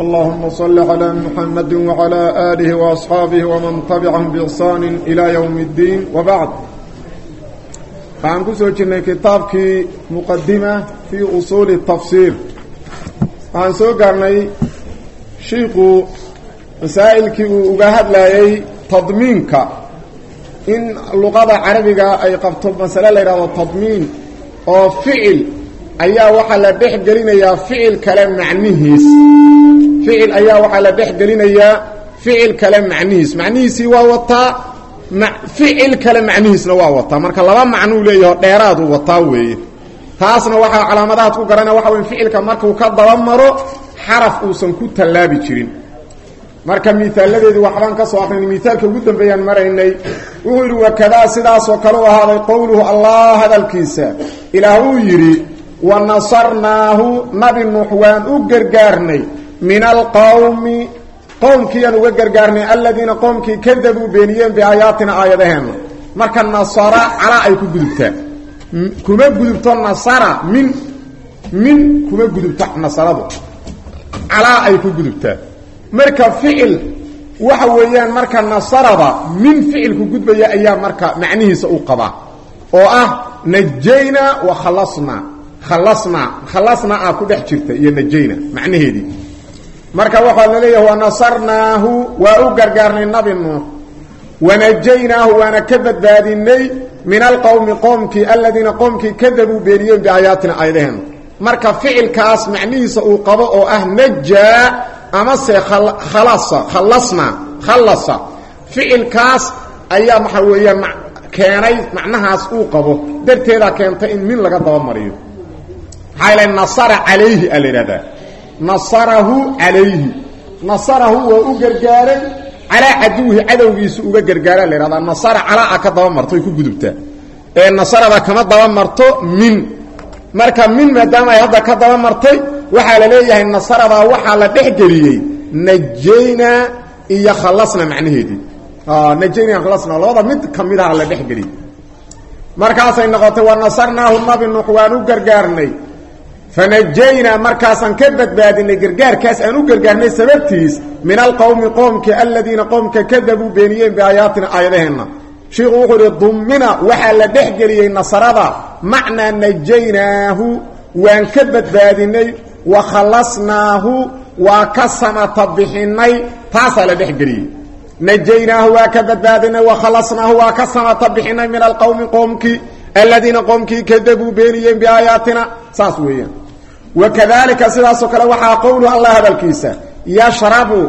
اللهم صل على محمد وعلى آله وأصحابه ومن تبعهم بإحسان إلى يوم الدين وبعد فعن كسو جنة كتابك مقدمة في أصول التفسير فعن سو قرني شيخ مسائلك وقهد لاي تضمينك إن اللغة العربية أي قبطب مسألة ليرى التضمين أو فعل ayaa waxaa la dhex gelinayaa ficil kale macnihiis ficil ayaa waxaa la dhex gelinayaa ficil kale macnihiis. Macnihiisii waa wataa ficil kale macnihiisna waa wataa marka laba macnuu leeyaho dheeraadu wataa weeye. Taasna waxaa calaamadahaad ku garana waxa wey ficilka markuu ka dabamaro xaraf uusan ku tallaabi jirin. Marka miaaladeedii waxbaan ka soo aqrinay miaalka ugu dambeeyaan maraynay wuxuu yidhi wakadaa sidaasoo kale u ahaaday qowluhu allah hadalkiisa. Ilaah uu yidhi wanasarnaahu nabi nuux waan u gargaarnay min alqowmi qowmkiiyaan uga gargaarnay aladiina qowmkii kadabuu beeniyeen biaayaatina aayadaheenna marka nasara calaa ay ku gudubtaa kuma gudubto nasara min min kuma gudubto nasaradu calaa ay ku gudubtaa marka ficil waxa weeyaan marka nasarada min ficilku gudbaya ayaa marka macnihiisa u qabaa oo ah najayna wa khalasnaa khalasnaa khalasnaa aa ku dhex jirta iyo najayna macnaheedii marka waxaa la leeyahay wanasarnaahu waa u gargaarnay nabi nuux. Wanajaynaahu waana ka badbaadinay min alqowmi qoomkii aladiina qoomkii kadabuu beeniyeen biaayaatina aayadaheena marka ficilkaas macnihiisa uu qabo oo ah najaa amase khalasa khalasnaa khallasa. Ficilkaas ayaa waxaa weeyaan keenay macnahaas uu qabo. Darteedaa keentay in min laga dabamariyo. Maxaa ila nasara calayhi aa la nasarahu calayhi nasarahu waa u gargaaray calaa caduwihi cadowgiisu uga nasara calaa ka daba marto ay ku gudubtaa ee nasarada kama daba marto min. Marka min maadaama ay hadda ka daba martay waxaa la leeyahay nasaradaa waxaa la dhex geliyey najayna iyo khalasna macnaheedii. Najayna khalasna labada mid ka midaha la dhex geliyey. Markaasay noqotay wanasarnaahu nabi nuux waan fanajaynaa markaasaan ka badbaadinay gargaarkaas aan u gargaarnay sababtiis min alqowmi qoomki aladiina qoomka kadabuu beeniyeen biaayaatina aayadaheenna shiiku wuxuu ihi dummina waxaa la dhex geliyey nasarada macnaa najaynaahu waan ka badbaadinay wa khalasnaahu waa ka samata bixinay taasaa la dhex geliyey najaynaahu waa ka badbaadinay wa khalasnaahu waa ka samata bixinay min alqowmi qoomkii aladiina qoomkii kadabuu beeniyeen biaayaatina wakadalika sidaasoo kale waxaa qowluhu allah hadalkiisa yashrabu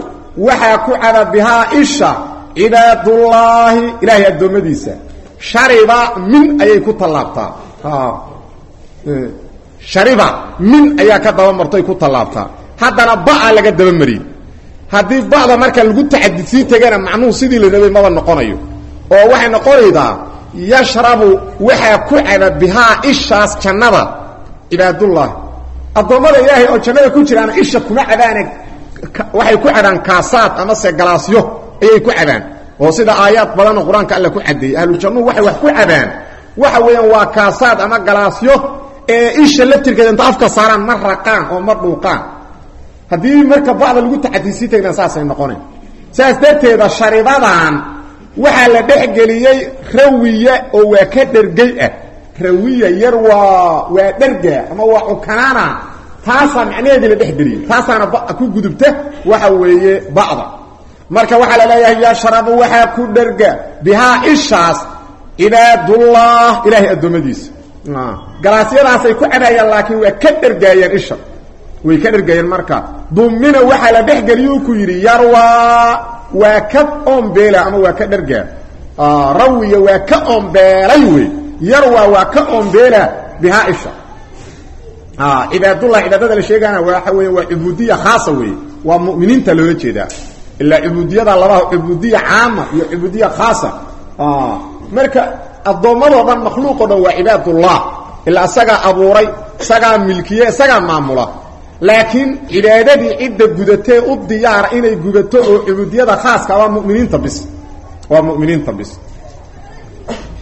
waxaa ku caba bihaa isha cibaadullaahi ilaahay addoommadiisa shariba min ayay ku tallaabtaa. Shariba min ayaa ka dabamartoy ku tallaabtaa. Haddana ba'a laga dabamariyey haddii ba'da marka lagu tacadisii tegana macnuhu sidii la rabay maba noqonayo. Oo waxay noqonaydaa yashrabu waxaa ku caba bihaa ishaas jannada cibaadullaahi addoommada ilaahay oo jannada ku jiraana isha kuma cabaane waxay ku cabaan kaasaad amase galaasyo ayay ku cabaan. Oo sida aayaad badanoo qur'aanka alla ku cadeeyey ahlujannuhu waxay wax ku cabaan. Waxa weeyaan waa kaasaad ama galaasyo ee isha laftirkeeda inta afka saaraan ma raqaan oo ma dhuuqaan. Haddii marka bacda lagu tacadisii tagna saasay noqonayn saas darteeda sharibadan waxaa la dhexgeliyey rawiya oo waa ka dhergey ah rawiya yar waa waa dherga ama waa cukanaana taasaa macnaheedii la dhexgeliyey taasaana ku gudubta waxa weeye ba'da. Marka waxaa la leeyahay yashrabu waxaa ku dherga bihaa ishaas cibaadullah ilaahay addoommadiisa. Galaasyadaasay ku cabaayaan laakiin waa ka dhergaayaan isha. Way ka dhergaayeen marka. Dumina waxaa la dhexgeliye ku yidhi yarwaa waa ka ombeela ama waa ka dhergaa rawiya waa ka ombeelay wey yarwaa waa ka ombeela bihaa isha. Cibaadullah cibaadada la sheegaana waxa weya waa cubuudiya khaasa weeye. Waa mu'miniinta loola jeedaa. Ilaa cubuudiyada labaha cubuudiya caama iyo cubuudiya khaasa. Marka addoommadoo dhan makhluuqoo dhan waa cibaadullah. Ilaa isagaa abuuray isagaa milkiye isagaa maamula. Laakiin cibaadadii cidda gudatee u diyaara inay gudato oo cubuudiyada khaaska waa muminiinta bis. Waa muminiinta bis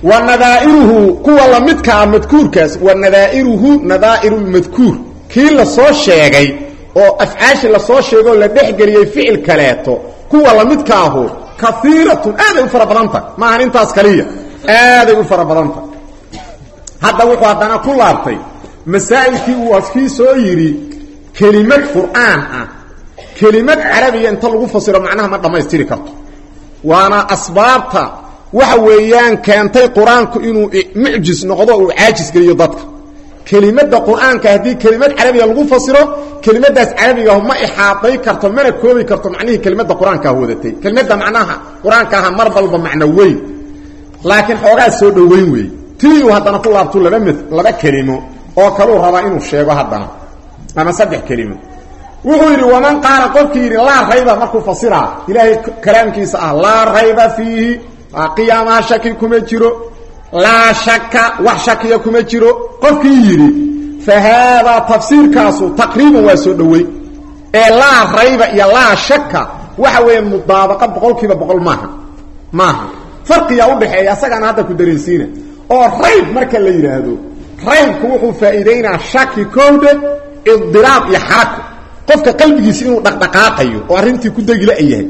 wa nadaa'iruhu kuwa lamidkaa madkuurkaas wa nadaa'iruhu nadaa'iru lmadkuur kii la soo sheegay oo afcaashi la soo sheegoo la dhexgeliyey ficil kaleeto kuwa lamidkaahu kaiiratun aaday u fara badanta maahan intaas kaliya. Aaday u fara badanta hadda wuxuu haddana ku laabtay masaa'ilkii uu askii soo yidhi kelimad qur'aan ah. Kelimad carabiya inta lagu fasiro macnaha ma dhammaystiri karto. Waana asbaabta waxa weeyaan keentay qur'aanku inuu mucjis noqdo uu caajis geliyo dadka. Kelimada qur'aanka haddii kelimad carabiga lagu fasiro kelimadaas carabiga ma ixaaday karto mana koobi karto macnihii kelimada qur'aankaa wadatay. Kelimada macnaha qur'aanka aha mar balba macno weyn. Laakiin soo dhoweyn weey. Tiiyuu haddana ku laabtu laba m laba kelimo oo kaluu rabaa inuu sheego haddana. Ama saddex kelimo. Wuxuu yidhi waman qaala qofkii yidhi laa rayba markuu fasiraa ilaahay kalaamkiisa ah laa rayba fiihi qiyaamaha shaki kuma jiro. Laa shaka wax shakiya kuma jiro. Qofkii yidhi fa haadaa tafsiirkaasu taqriiban waa soo dhoweyn ee laa rayba iyo laa shaka waxa weeye mudaabaqa boqol kiiba boqol maaha. Maaha. Farqiyaa udhaxeeya asagaana hadda ku dareensiina oo rayb marka la yidhaahdo raybku wuxuu faa'iidaynaa shaki kowdhe idiraab iyo xarako qofka qalbigiisa inuu dhaqdhaqaaqayo oo arrintii ku degila yahay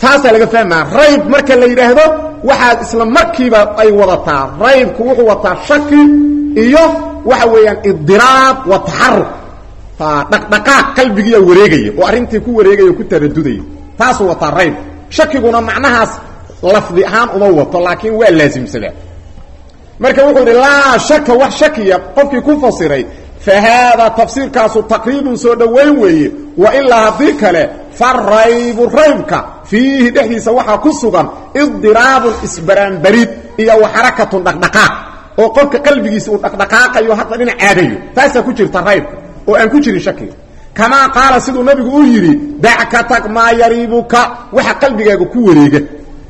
taasaa laga fahmaa. Rayb marka la yidhaahdo waxaad isla markiiba ay wadataa. Raybku wuxuu wataa shaki iyo waxa weeyaan idiraab wa taxaruk dhaqdhaqaaq qalbigiiya wareegaya oo arrintii ku wareegaya o ku taradudaya taasuu wataa rayb shakiguna macnahaas lafdi ahaan uma wato laakiin waa laasimsadaa marka wuxuu idhi laa shaka wax shakiya. Qofkii ku fasiray fa haadaa tafsiirkaasu taqriibun soo dhoweyn weeye wa ilaa haddii kale fa raybu raybka fiihi dhexdiisa waxaa ku sugan idiraabun isbaraanbarid iyo wa xarakatun dhaqdhaqaaq oo qofka qalbigiisa uu dhaqdhaqaaqayo hadda dhinac aadayo. Taasaa ku jirta raybka oo aan ku jirin shakiga kamaa qaala siduu nabigu u yidhi dac ka tag maa yariibuka. Waxa qalbigaaga ku wareega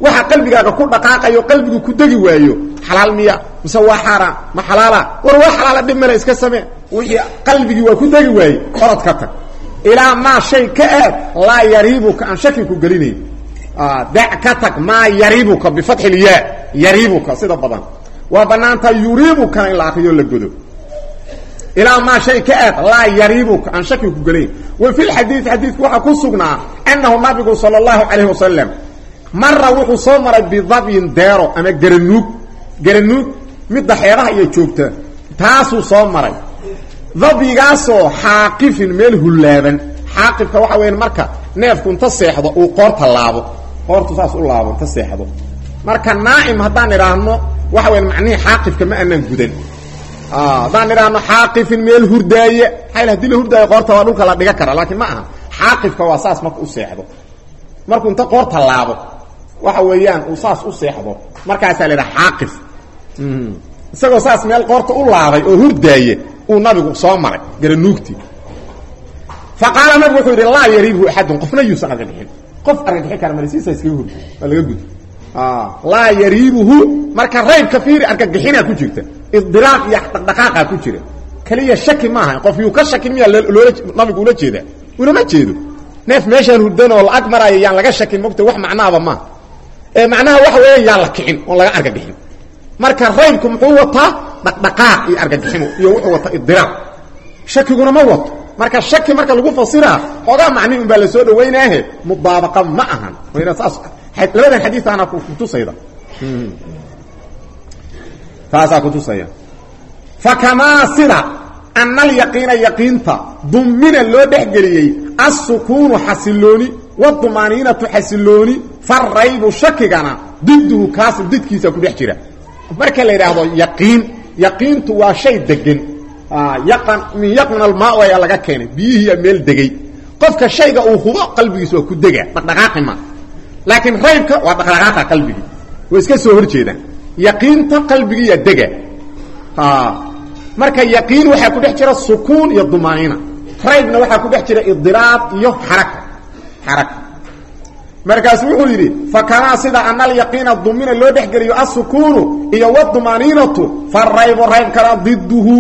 waxa qalbigaaga ku dhaqaaqayo qalbigu ku degi waayo. Xalaal miya mise waa xaaraan ma xalaala? War waa xalaala dhib male iska samee. Wixii waa ku degi waaye orod ka tag ilaa maa shay ka aad laa yariibuka aan shaki ku gelinayn dac ka tag maa yariibuka bifatxi ilyaa sida badan. Waa banaantaa yuriibukana in la akriyo la godo. Shay ka aad laa yariibuka aan shaki ku gelayn wa fi lxadiid xadiidku waxaa ku sugnaa annahu nabigu sala allahu calayh wasalam mara wuxuu soo maray bidabyin deero ama garanuug garanuug midda xeebaha iyo joogta taasuu soo maray dabyigaasoo xaaqifin meel hullaaban. Xaaqifka waxa weya marka neefku inta seexdo uu qoorta laabo. Qoortu saas u laabo inta seexdo. Marka naacim haddaan idhaahno waxa weya macnihii xaaqifka ma aanaan gudan. Haddaan idhaahno xaaqifin meel hurdaaye. Xayl haddii la hurdaayo qoorta waa dhulka la dhiga kara laakiin ma aha. Xaaqifka waa saas marka u seexdo. Markuu inta qoorta laabo waxa weeyaan uu saas u seexdo. Markaasaa la idhaha xaaqif. Isagoo saas meel qoorta u laabay oo hurdaaye uu nabigu soo maray garanuugtii fa qaala nabigu wuxuu yidhi laa yariibhu axadun. Qofna yuusan argagixin qof argagixi kara malesiisa iskaga hurda waa laga gud laa yariibuhu. Marka raybka fiiri argagixinaa ku jirta. Idiraaq iyo dhaqdhaqaaqaa ku jira. Keliya shaki maaha qof yuu ka shakin miyaa loola nabigu ula jeedaa. Ulama jeedo. Neef meeshaan hurdan oo la-ag maraayo yaan laga shakin mogta wax macnaaba maaha ee macnaha waxa weeya yaan la kicin oon laga argagixin marka raybku muxuu wataa dhaqdhaqaaq iyo argagiximo iyo wuxuu wataa idiraaq shakiguna ma wato. Marka shaki marka lagu fasiraa xoogaa macnihi un baa la soo dhawaynaahe mudaabaqa ma ahan. Labadan xadiiaana kutusayda taasaa kutusaya fakamaa sida ana alyaqiina yaqiinta dumina loo dhexgeliyey assukuunu xasilooni wadumaaniinatu xasilooni faraybu shakigana diduhu kaasu didkiisa ku dhex jira. Marka la yidhaahdo yaqiin yaqiintu waa shay degan yaqan min yaqmin almaa ayaa laga keenay. Biyihiiya meel degay. Qofka shayga uu hubo qalbigiisa waa ku dega. Dhaqdhaqaaqi ma. Laakiin raybka waa dhaqdhaqaaqa qalbigii. Way iska soo hor jeedaan. Yaqiinta qalbigiiya dega. Marka yaqiin waxaa ku dhex jira sukuun iyo dumaaniina. Raybna waxaa ku dhex jira idiraab iyo xaraka xaraka markaasu wuxuu yidhi fa kamaa sida ana alyaqiina dumina loo dhexgeliyo asukuunu iyo wdumaniinatu fa raybu raybkana diduhu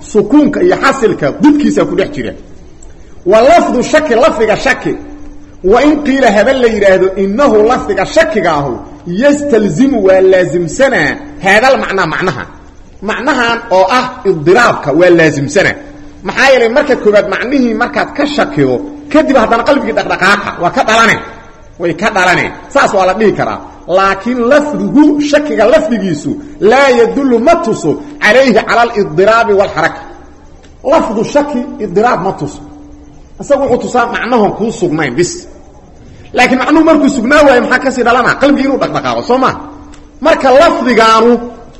sukuunka iyo xasilka didkiisa ku dhex jira. Shaki lafdiga shaki. Wa in qiila haba la yidhaahdo inahu lafdiga shakiga ahu yastalzimu waa laasimsanaa haadal macnaa macnaha. Macnahan oo ah idiraabka waa laasimsanaa maxaa yeelay marka koobaad macnihii markaad ka shakido kadib haddana qalbigii dhaqdhaqaaqa waa ka dhalane way ka dhalaneen saas waa la dhihi karaa. Laakiin lafduhu shakiga lafdigiisu laa yadullu ma tuso calayhi cala alidiraabi waalxaraka lafdu shaki idiraab ma tuso. Isagu wuxuu tusaa macnahon kuu sugnayn bis. Laakiin macnuhu markuu sugnaa waayo maxaa ka sii dhalana qalbigii inuu dhaqdhaqaaqo soo ma? Marka lafdigaanu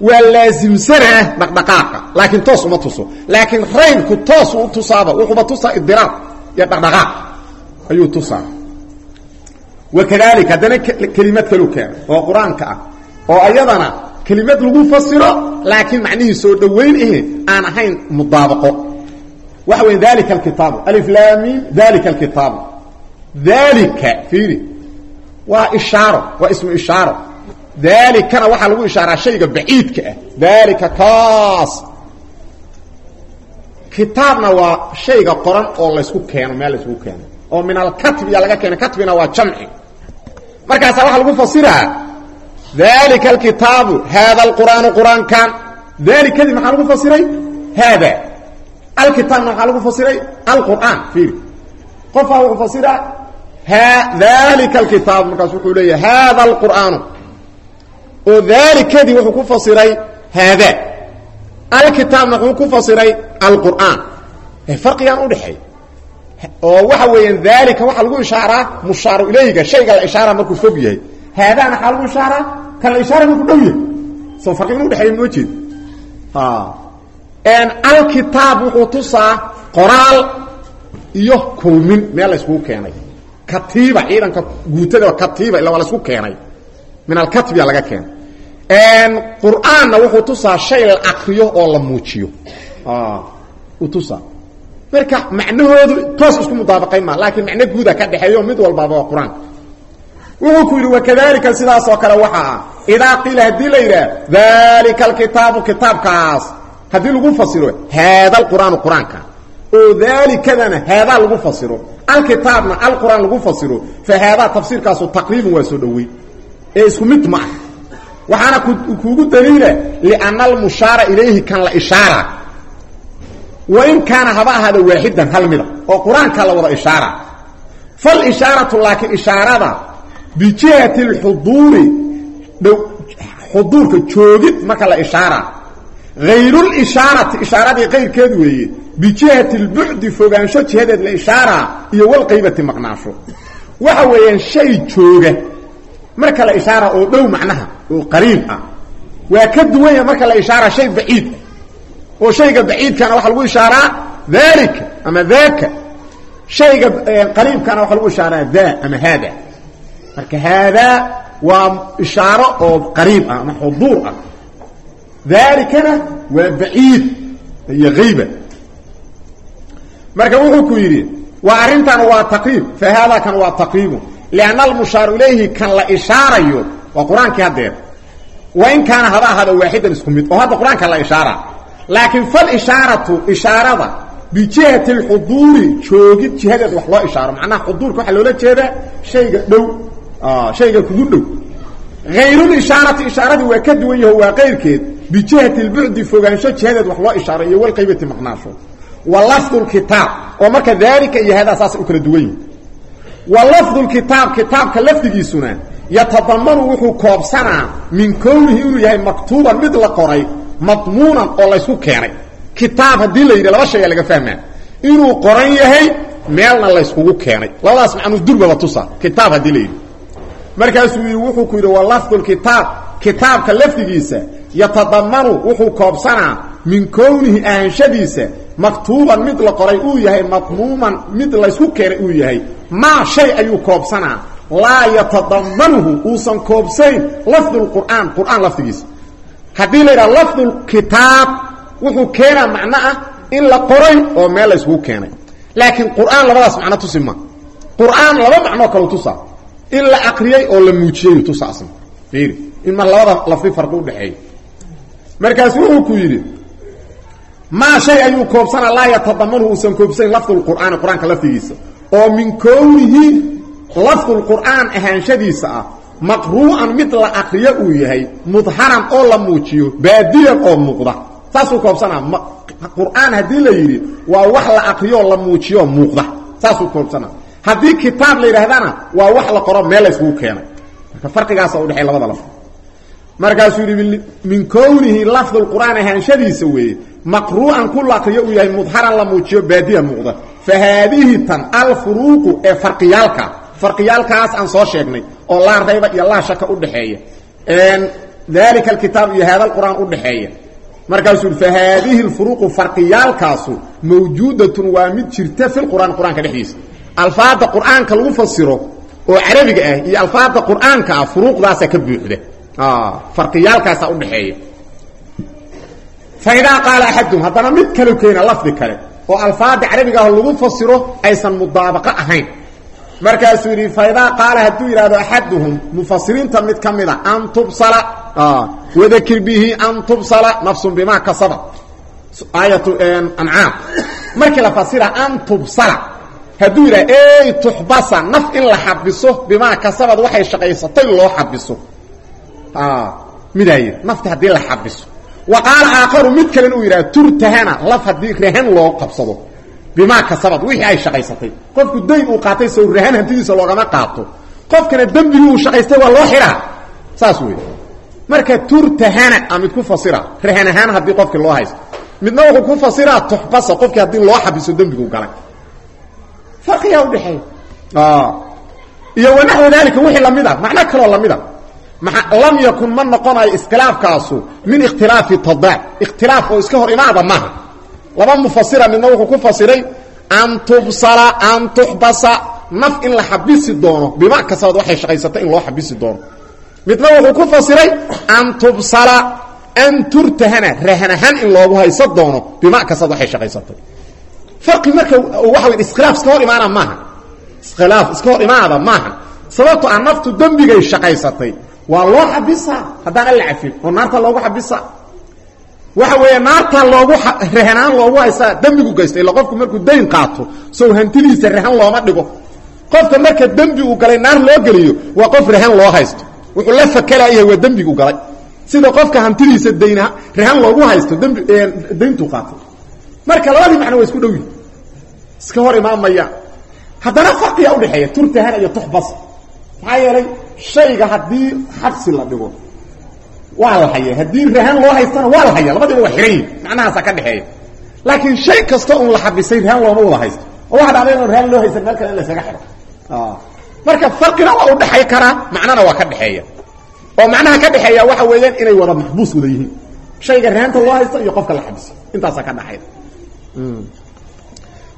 waa laasimsanaa dhaqdhaqaaqa laakiin toos uma tuso. Laakiin raybku toos u tusaaba wuxuuba tusaa idiraab iyo dhaqdhaqaaq ayuu tusaa wakadalika haddana kelimad kalu keeno oo qur'aanka ah oo ayadana kelimad lagu fasiro laakiin macnihii soo dhowayn ahe aan ahayn mudaabaqo waxa weya dalika alkitaabu aliflamin dalika alkitaabu dalika fiiri waa ishaaro waa ismu ishaaro dalikana waxaa lagu ishaaraa shayga baciidka ah dalika kaas kitaabna waa shayga qoran oo laysku keeno meel laysku keeno. oo min alkatbiya laga keena katbina waa jamci markaasaa waxaa lagu fasiraa dalika alkitaabu haada alqur'aanu qur'aankan dalikadii maxaa lagu fasiray? Haada alkitaabna maxaa lagu fasiray alqur'aan fiiri. Qofaa wuxuu fasiraa dalika alkitaabu. Markaas wuxuu leeyahay haada alqur'aanu. Oo dalikadii wuxuu ku fasiray haada alkitaabna wuxuu ku fasiray alqur'aan. Farqigaan udhexeey oo waxa weeyaan dalika waxaa lagu ishaaraa mushaaru ilayga shayga la ishaara markuu fog yahay. Haadaana waxaa lagu ishaaraa kan la ishaara markuu dhow yahay. Soo farqi inu dhexeeya noo jeed alkitaab wuxuu tusaa qoraal iyo kulmin. Meel la iskugu keenay. Katiiba ciidanka guutada katiiba illa waa la isku keenay. Min alkatbiya laga keenay qur'aanna wuxuu tusaa shay la akriyo oo la muujiyo. U tusaa marka macnahoodu toos isku mudaabaqayn maa laakiin macno guuda ka dhexeeyo mid walbaaba waa qur'aanka wuxuu ku yidhi wakadalika sidaas kale waxa ah idaa qiila haddii la yidhaah dalika alkitaabu kitaabkaas haddii lagu fasiro haada alqur'aanu qur'aanka. Oo daalikadana haadaa lagu fasiro. Alkitaabna alqur'aan lagu fasiro fa haadaa tafsiirkaasu taqriibun waa soo dhowey ee isku mid ma ah waxaana kuugu daliila lianna almushaara ilayhi kan la ishaara. Wain kaana haba ahaada waaxidan hal mida oo qur'aanka la wada ishaara. Falishaaratu laakiin ishaarada bijihati اlxuduuri xuduurka joogid marka la ishaara. Hayrulishaarati ishaaradii qayrkeed weeye bijihati اlbucdi fogaansho jihadeed la ishaara iyo walqaybati maqnaasho. Waxa weeyaan shay jooga marka la ishaara oo dhow macnaha oo qariib ah. Waa ka duwan marka la ishaara shay baciid oo shayga baciidkana waxaa lagu ishaaraa dalika ama daaka shayga qariibkana waxaa lagu ishaaraa daa ama haada. Marka haadaa waa ishaaro oo qariib ah ama xuduur ah. Dalikana waa baciid iyo hayba marka wuxuu ku yidhi waa arrintan waa taqriib fa haadaa kan waa taqriibu lianna almushaaru ilayhi kan la ishaarayo waa qur'aankii haddeer wain kaana haba ahaada waaxidan isku mid oo hadda qur'aanka la ishaara laakiin falishaaratu ishaarada bijihati اlxuduuri joogid jihadeed wax loo ishaaro macnaha xuduurka waxaa loola jeedaa shayga dhow shayga kugu dhow hayrulishaarati ishaaradii waa ka duwan yaho waa qayrkeed bijihati اlbucdi fogaansho jihadeed wax loo ishaaro iyo walqaybati maqnaasho wa lafdu lkitaab oo marka daalika iyo hadaa saasay u kala duwan yihiin wa lafdu lkitaab kitaabka lafdigiisuna yatadamanu wuxuu koobsanaa min kownihi inuu yahay maktuuban mid la qoray madmuunan oo laysku keenay. Kitaab haddii la yidhi laba shaya laga fahmaa. Inuu qoran yahay meelna layskugu keenay. Labadaas macnuu durbaba tusa kitaab haddii la yidhi. Markaasuu yidhi wuxuu ku yidhi wa lafdu lkitaab kitaabka lafdigiisa yatadamanu wuxuu koobsanaa min kownihi ahanshadiisa maktuuban mid la qoray uu yahay madmuuman mid laysku keenay uu yahay maa shay ayuu koobsanaa. Laa yatadamanuhu uusan koobsayn lafdu lqur'aan qur'aan lafdigiisa. Haddii la yidhaha lafdu kitaab wuxuu keenaa macno ah in la qoray oo meel la yskugu keenay. Laakiin qur'aan labadaas macno tusi ma. Qur'aan laba macnoo kaleu tusaa. In la akriyey oo la muujiyey tusaasna fiiri. In mar labada lafdi farqi udhexeeya markaas wuxuu ku yidhi maa shay ayuu koobsana laa yatadamanu uusan oo min kownihi lafdulqur'aan ahaanshadiisa ah maqruu'an mid la akriyo uu yahay mudharan oo la muujiyo baadiyan oo muuqda. Saasuu koobsanaa qur'aan haddii la yidhi waa wax la akriyooo la muujiyo muuqda. Saasuu koobsanaa. Haddii kitaab la yidhaahdana waa wax la qoro meel layskugu keenay. Marka farqigaasa udhexey labada lafd markaasuu yidhi min kownihi lafd lqur'aan ahaanshadiisa weeye maqru'an ku la akriyo uu yahay mudharan la muujiyo baadiyan muuqda fa haadihi tan alfuruuqu ee farqiyaalka farqiyaalkaas aan soo sheegnay oo laa rayba iyo laa shaka udhexeeya dalika alkitaab iyo haada qur'aan udhexeeya markaasuu yidhi fa haadihi lfuruuqu farqiyaalkaasu mawjuudatun waa mid jirta fi lqur'aan qur'aanka dhexdiisa alfaada qur'aanka lagu fasiro oo carabiga ah iyo alfaada qur'aanka ah furuuqdaasa ka buuxda farqiyaalkaasa udhexeeya fa idaa qaala axadum haddana mid kale keena lafdi kale oo alfaada carabiga ah lagu fasiro aysan mudaabaqo ahayn. Markaasuu yidhi fa idaa qaala hadduu yidhahdo axaduhum mufasiriinta mid ka mida an tubsala. Wadakir bihi an tubsala nafsun bimaa kasaba. Aayatu ancaam. Markii la fasira an tubsala. Hadduu yidhaha ey tuxbasa naf in la xabiso bimaa kasabad waxay shaqaysatay loo xabiso. Midaay nafti haddii la xabiso wa qaala aakharu mid kalen uu yidhaha turtahana laf haddii rahan loo qabsado. Bimaa kasabad wixii ay shaqaysatay. Qofku dayn uu qaatay sow rahan hantidiisa loogama qaato. Qofkana dembigii uu shaqaystay waa marka turtahana a ku fasira. Rahan ahaan haddii qofkii loo haysto. Midna wuxuu ku fasiraa tuxbasa qofkii haddii loo xabiso dembigu galay. Farqiyaa udhexeeya iyo wanaxwu dalika wixii la mid a macno kaloo lam yakun ma noqonayo iskhilaafkaasu min ikhtilaafi tadaad ikhtilaaf oo iska hor imaada maaha laba mufasira midna wuxuu ku fasiray an tubsala an tuxbasa. Naf in la xabisi doono bima kasabad waxay shaqaysatay in loo xabisi doono. Midna wuxuu ku fasiray an tubsala an turtahana. Rahanahan in loogu hayso doono bima kasabad waxay shaqaysatay farqi marka waxa la iskhilaaf iska hor imaana maaha iskhilaaf iska hor imaada maaha sababto a naftu dembigay shaqaysatay waa loo xabisaa haddaan alla cafin. Oo naarta loogu xabisaa waxa weeye naarta loogu rahanaan loogu haysaa dembigu gaysta illa qofku markuu dayn qaato sow hantidiisa rahan looma dhigo. Qofka marka dembi uu galay naar loo geliyo waa qof rahan loo haysto. Wuxuu la fakelayahay waa dembigu galay. Sida qofka hantidiisa dayn rahan loogu haysto dembi dayntuu qaatay marka labadii macno waa isku dhow yihiin iska hor imaamaya haddana farqiya udhexeeya turtahan iyo tuxbas. Maxaa yeelay shayga haddii xabsi la dhigo waa la haya haddii rahan loo haystana waa la haya labadiiba waa xihan yihiin macnahaasa ka dhexeeya. Laakiin shay kasta un la xabisay rahan looma wada haysto. Waxa dhacday inu rahan loo haysan meel kale in laysaga xidho marka farqina waa udhexay karaa macnana waa ka dhexeeya. Oo macnaha ka dhexeeya waxa weeyaan inay wada maxbuus wada yihiin. Shayga rahanta loo haysto iyo qofka la xabisay. Intaasaa ka dhaxayda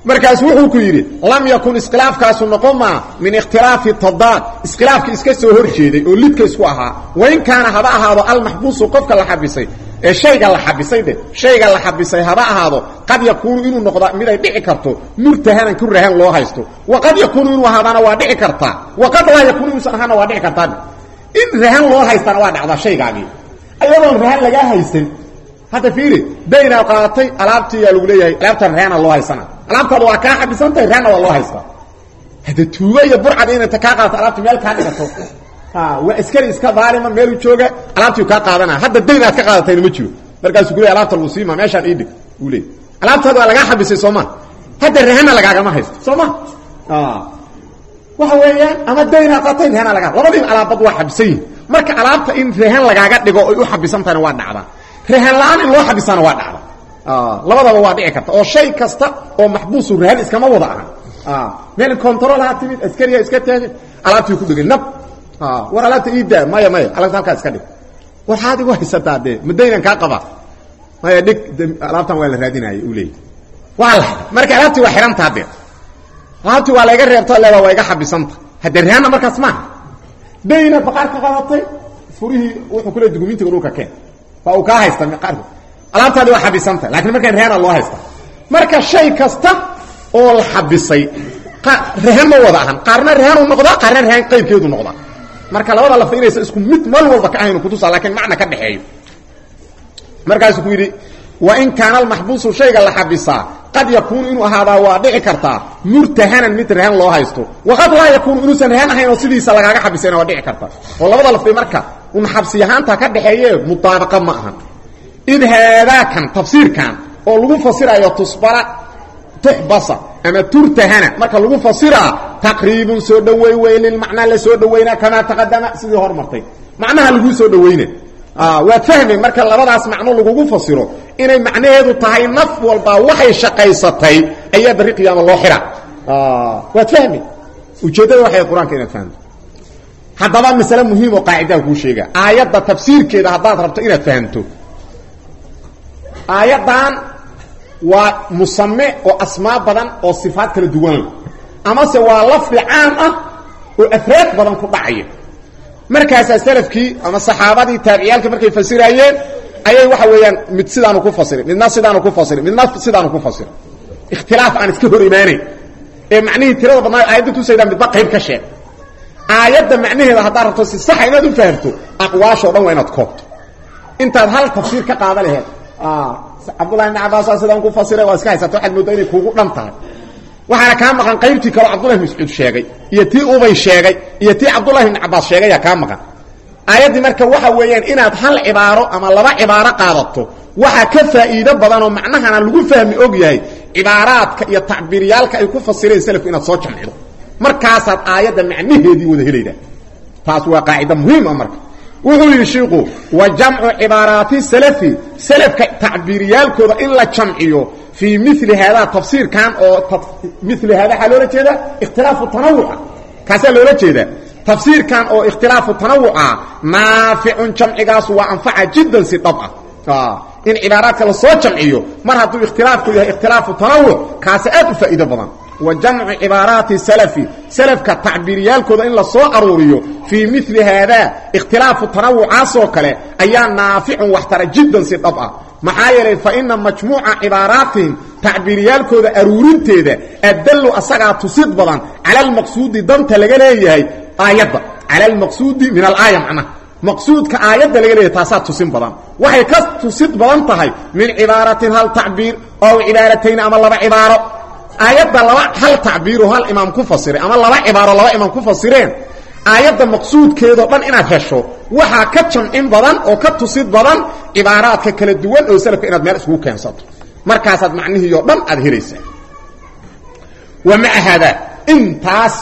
markaas wuxuu ku yidhi lam yakun iskhilaafkaasu noqon maa min ikhtilaafi tadaad iskhilaafka iska soo hor jeeday oo lidka isku ahaa. Wain kaana haba ahaado almaxbuusu qofka la xabisay ee shayga la xabisay dhe shayga la xabisay haba ahaado qad yakuunu inuu noqda mid ay dhici karto murtahanan ku rahan loo haysto. Wa qad yakuunu inuu ahaadana waa dhici kartaa wa qad laa yakuunu inuusan ahaana waa dhici kartaa in rahan loo haystana waa dhacdaa shaygaagii. Ayadoon rahan lagaa haysan hadda fiiri daynaad qaadatay alaabtiyaa lagu leeyahay alaabtan rahana loo haysana alaabtaada waa kaa xabisantahay rahna waa loo haystaa hadda tuuga iyo burcad inayta kaa qaadato alaabta meel kaa dhigato. Waa askari iska daalima meelu jooga alaabtii kaa qaadana hadda dayn aad ka qaadatayna ma jiro. Markaasuu kuleey alaabta lagu siima meeshaan ii dhig uu leey alaabtaada waa lagaa xabisay soo ma. Hadda rahana lagaagama haysto soo ma. Waxa weeyaan ama daynaad qaatay rahana lagaa labadiiba alaabad waa xabisan yihiin marka alaabta in rahan lagaaga dhigo ay u xabisantahayna waa dhacdaa. Rahan la'aan in loo xabisana waa dhacda labadaba waa dhici karta. Oo shay kasta oo maxbuusu rahan iskama wada aha. Meel controlaha timid askariya iska taagin alaabtii ku dhegay nab. War alaabta ii daa maya maya alaabta halkaa iska dhig. Waxaad igu haysataa dee madaynan kaa qaba. Maya dhig alaabtan waa la raadinaya uu leeyay waa la marka alaabtii waa xihantaa dee. Alaabtii waa layga reebto leeda waa iga xabisanta hadde rahanna markaas maaha dayna baqaar ka qadatay furihii wuxuu ku leey dukumentiga dhulka keen. Waa uu kaa haysta qaarka alaabtaadi waa xabisanta lakiin markaan reana loo haysta marka shay kasta oo la xabisay rahan ma wada ahan. Qaarna rahanu noqdaa qaarna rahan qaybkeedu noqdaa. Marka labada lafta inaysa isku mid mal walba ka ahayn kutusa lakiin macna ka dhexeeyo. Markaasuu ku yidhi wain kaana almaxbuusu shayga la xabisaa qad yakuunu inuu ahaadaa waa dhici kartaa murtahanan mid rahan loo haysto. Waqad laa yakuunu inuusan rahan ahayn oo sidiisa lagaaga xabisayna waa dhici karta oo labada lafday marka un xabsiyahaanta ka dhexeeye mutaabaqa ma ahan id haadaakan tafsiirkan oo lagu fasirayo tusbara tuxbasa ama turtahana marka lagu fasiraa taqriibun soo dhaweyn wey lilmacnaa la soo dhaweynaa kamaa taqadama sidii hormartay macnaha laguu soo dhaweyna waad fahmi marka labadaas macno lagugu fasiro inay macnaheedu tahay naf walbaa waxay shaqaysatay ayaa barri qiyaama loo xira waad fahmi. Ujeeddada waxay qur'aanka inaad fahamto haddaba masale muhiim oo qaacidaa kuu sheega. Aayadda tafsiirkeeda haddaad rabto inaad fahamto aayaddan waa musame oo asmaa badan oo sifaad kala duwan. Amase waa lafdi caam ah oo afraad badan ku dhacaya. Markaasaa salafkii ama saxaabadii taabiciyaalka markay fasiraayeen ayay waxa weeyaan mid sidaanu ku fasiray midna sidaanu ku fasiray midna sidaanu ku fasiray ikhtilaaf aan iska hor imaanayn ee macnihii tirada badnaa aayadda tusaydaa midba qayb ka sheeg aayadda macnaheeda haddaad rabto si saxa inaad u fahamto aqwaashoo dhan waa inaad koobto. Intaad hal tafsiir ka qaada laheed cabdullahi ibn cabbaasa sidaan ku fasiray waa iska haysata waxaad mooddaa inay kuugu dhan tahay. Waxaana kaa maqan qaybtii kaleo cabdullahi ibn mascuud sheegay iyo tii ubay sheegay iyo tii cabdullahi ibn cabbaas sheegayaa kaa maqan. Aayaddii marka waxa weeyaan inaad hal cibaaro ama laba cibaaro qaadato waxaa ka faa'iido badan oo macnahana lagu fahmi og yahay cibaaraadka iyo tacbiiryaalka ay ku fasireen salafku inaad soo jamcido markaasaad aayadda macnaheedii wada helaydaa. Taas waa qaacida muhiim ah marka wuxuu yidhi shiiku wa jamcu cibaaraati salafi. Salafka tacbiiryaalkooda in la jamciyo fii mili haadaa tafsiirkan oo mili haada waxaa loola jeedaa ikhtilaafu tanawuca kaasaa loola jeedaa. Tafsiirkan oo ikhtilaafu tanawuca naaficun jamcigaasu waa anfaca jiddan si dhab ah. In cibaaraadka la soo jamciyo mar hadduu ikhtilaafku yahay ikhtilaafu tanawuc kaasi aad u faa'iido badan wa jamcu cibaaraati salafi. Salafka tacbiiryaalkooda in la soo aruuriyo fii mili haadaa ikhtilaafu tanawucaasoo kale ayaa naaficun waxtara jiddan si dhab ah. Maxaa yeelay fa ina majmuuca cibaaraatihim tacbiiryaalkooda aruurinteeda addallu asagaa tusid badan cala almaqsuudi danta laga leeyahay aayadda. Cala almaqsuudi min alaaya macnaha maqsuudka aayadda laga leeyahay taasaa tusin badan. Waxay ka tusid badan tahay min cibaaratin hal tacbiir ow cibaaratayn ama laba cibaaro aayadda laba hal tacbiiru hal imaam ku fasiray ama laba cibaaro laba imaam ku fasireen. Aayadda maqsuudkeedoo dhan inaad hesho waxaa ka jamcin badan oo ka tusid badan cibaaraadka kala duwan oo salafka inaad meel iskugu keensato. Markaasaad macnihii oo dhan aad helaysaa. Wa maca haadaa intaas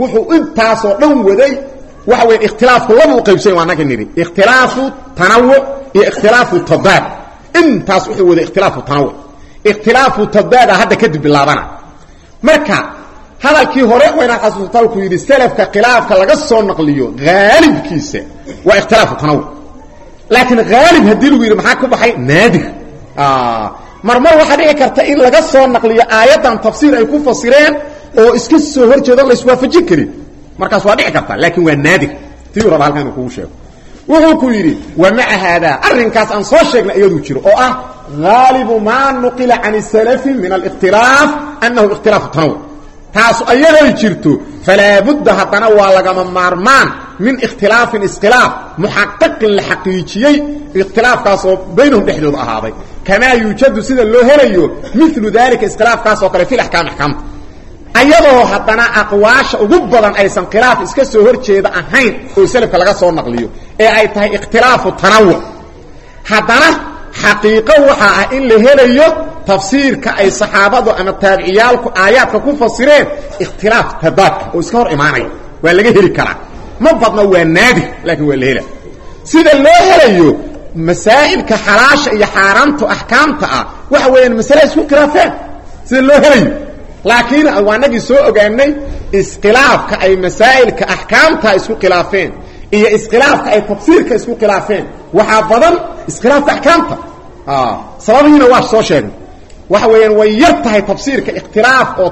wuxuu intaasoo dhan waday waxa weya ikhtilaafku laba u qaybsany waa naga nidhi. Ikhtilaafu tanawuc iyo ikhtilaafu tadaad intaas wuxuu waday ikhtilaafu tanawuc ikhtilaafu tadaada hadda kadib bilaabana. Marka hadalkii hore waa inaad xasuusataa ku yidhi salafka khilaafka laga soo naqliyo haalibkiisa waa ikhtilaafu tanawuc laakiin haalib haddii lagu yidhi maxaa ku baxay? Naadir marmar waxaa dhici karta in laga soo naqliyo aayaddan tafsiir ay ku fasireen oo iska soo hor jeedo laiswaafajin karin. Markaas waa dhici karta laakiin waa naadir tiyu raba halkan inuu kugu sheego. Wuxuu ku yidhi wa maca haadaa arrinkaas aan soo sheegnay iyaduu jiro oo ah haalibu maa nuqila can salafi min alikhtilaaf annahu ikhtilaafu tanawuc taasu ayaday jirto falaa budda haddana waa lagama maarmaan min ikhtilaafin iskhilaaf muxaqaqin la xaqiijiyey ikhtilaafkaas oo baynahum dhexdooda ahaaday kamaa yuujadu sida loo helayo milu daalika iskhilaafkaas oo kale fi axkaam axkaamta ayadoo haddana aqwaasha ugu badan aysan khilaaf iska soo hor jeeda ahayn oo salafka laga soo naqliyo ee ay tahay ikhtilaafu tanawuc haddana xaqiiqo waxaa ah in la helayo tafsiirka ay saxaabadu ama taabiciyaalku aayaadka ku fasireen ikhtilaaf tadaadka oo iska hor imaanaya. Waa laga heli karaa. Ma badna waa naadir laakiin waa la hela. Sida loo helayo masaa'ilka xalaasha iyo xaaraamta axkaamta ah waxa weeyaan masale isku khilaafeen. Sida loo helayo. Laakiin waanagii soo ogaanay iskhilaafka ay masaa'ilka axkaamta isku khilaafeen iyo iskhilaafka ay tafsiirka isku khilaafeen. Waxaa badan iskhilaafka axkaamta. Sababihiina waa soo sheegnay waxa weeyaan way yar tahay tafsiirka ikhtilaaf oo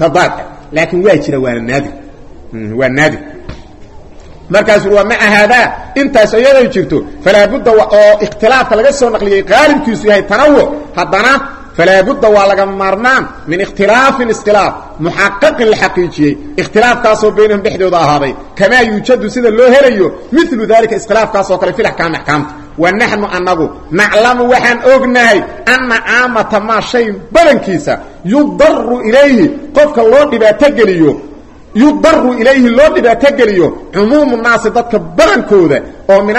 tadaadka laakiin waa jira waana naadir. Waa naadir. Markaasuu waa maca haadaa intaas iyaday jirto falaa budda oo ikhtilaafka laga soo naqliyey qaalibkiisu yahay tanawuc haddana falaa budda waa laga maarmaan min ikhtilaafin iskhilaaf muxaqaqin la xaqiijiyey ikhtilaafkaasoo baynahum dhexdooda ahaaday kamaa yuujadu sida loo helayo milu daalika iskhilaafkaasoo kale fi laxkaami axkaamta wa naxnu annagu naclamu waxaan ognahay anna caamata maa shay badankiisa yudaru ilayhi qofka loo dhibaatogeliyo yudaru ilayhi loo dhibaatogeliyo cumuumu naasi dadka badankooda oo min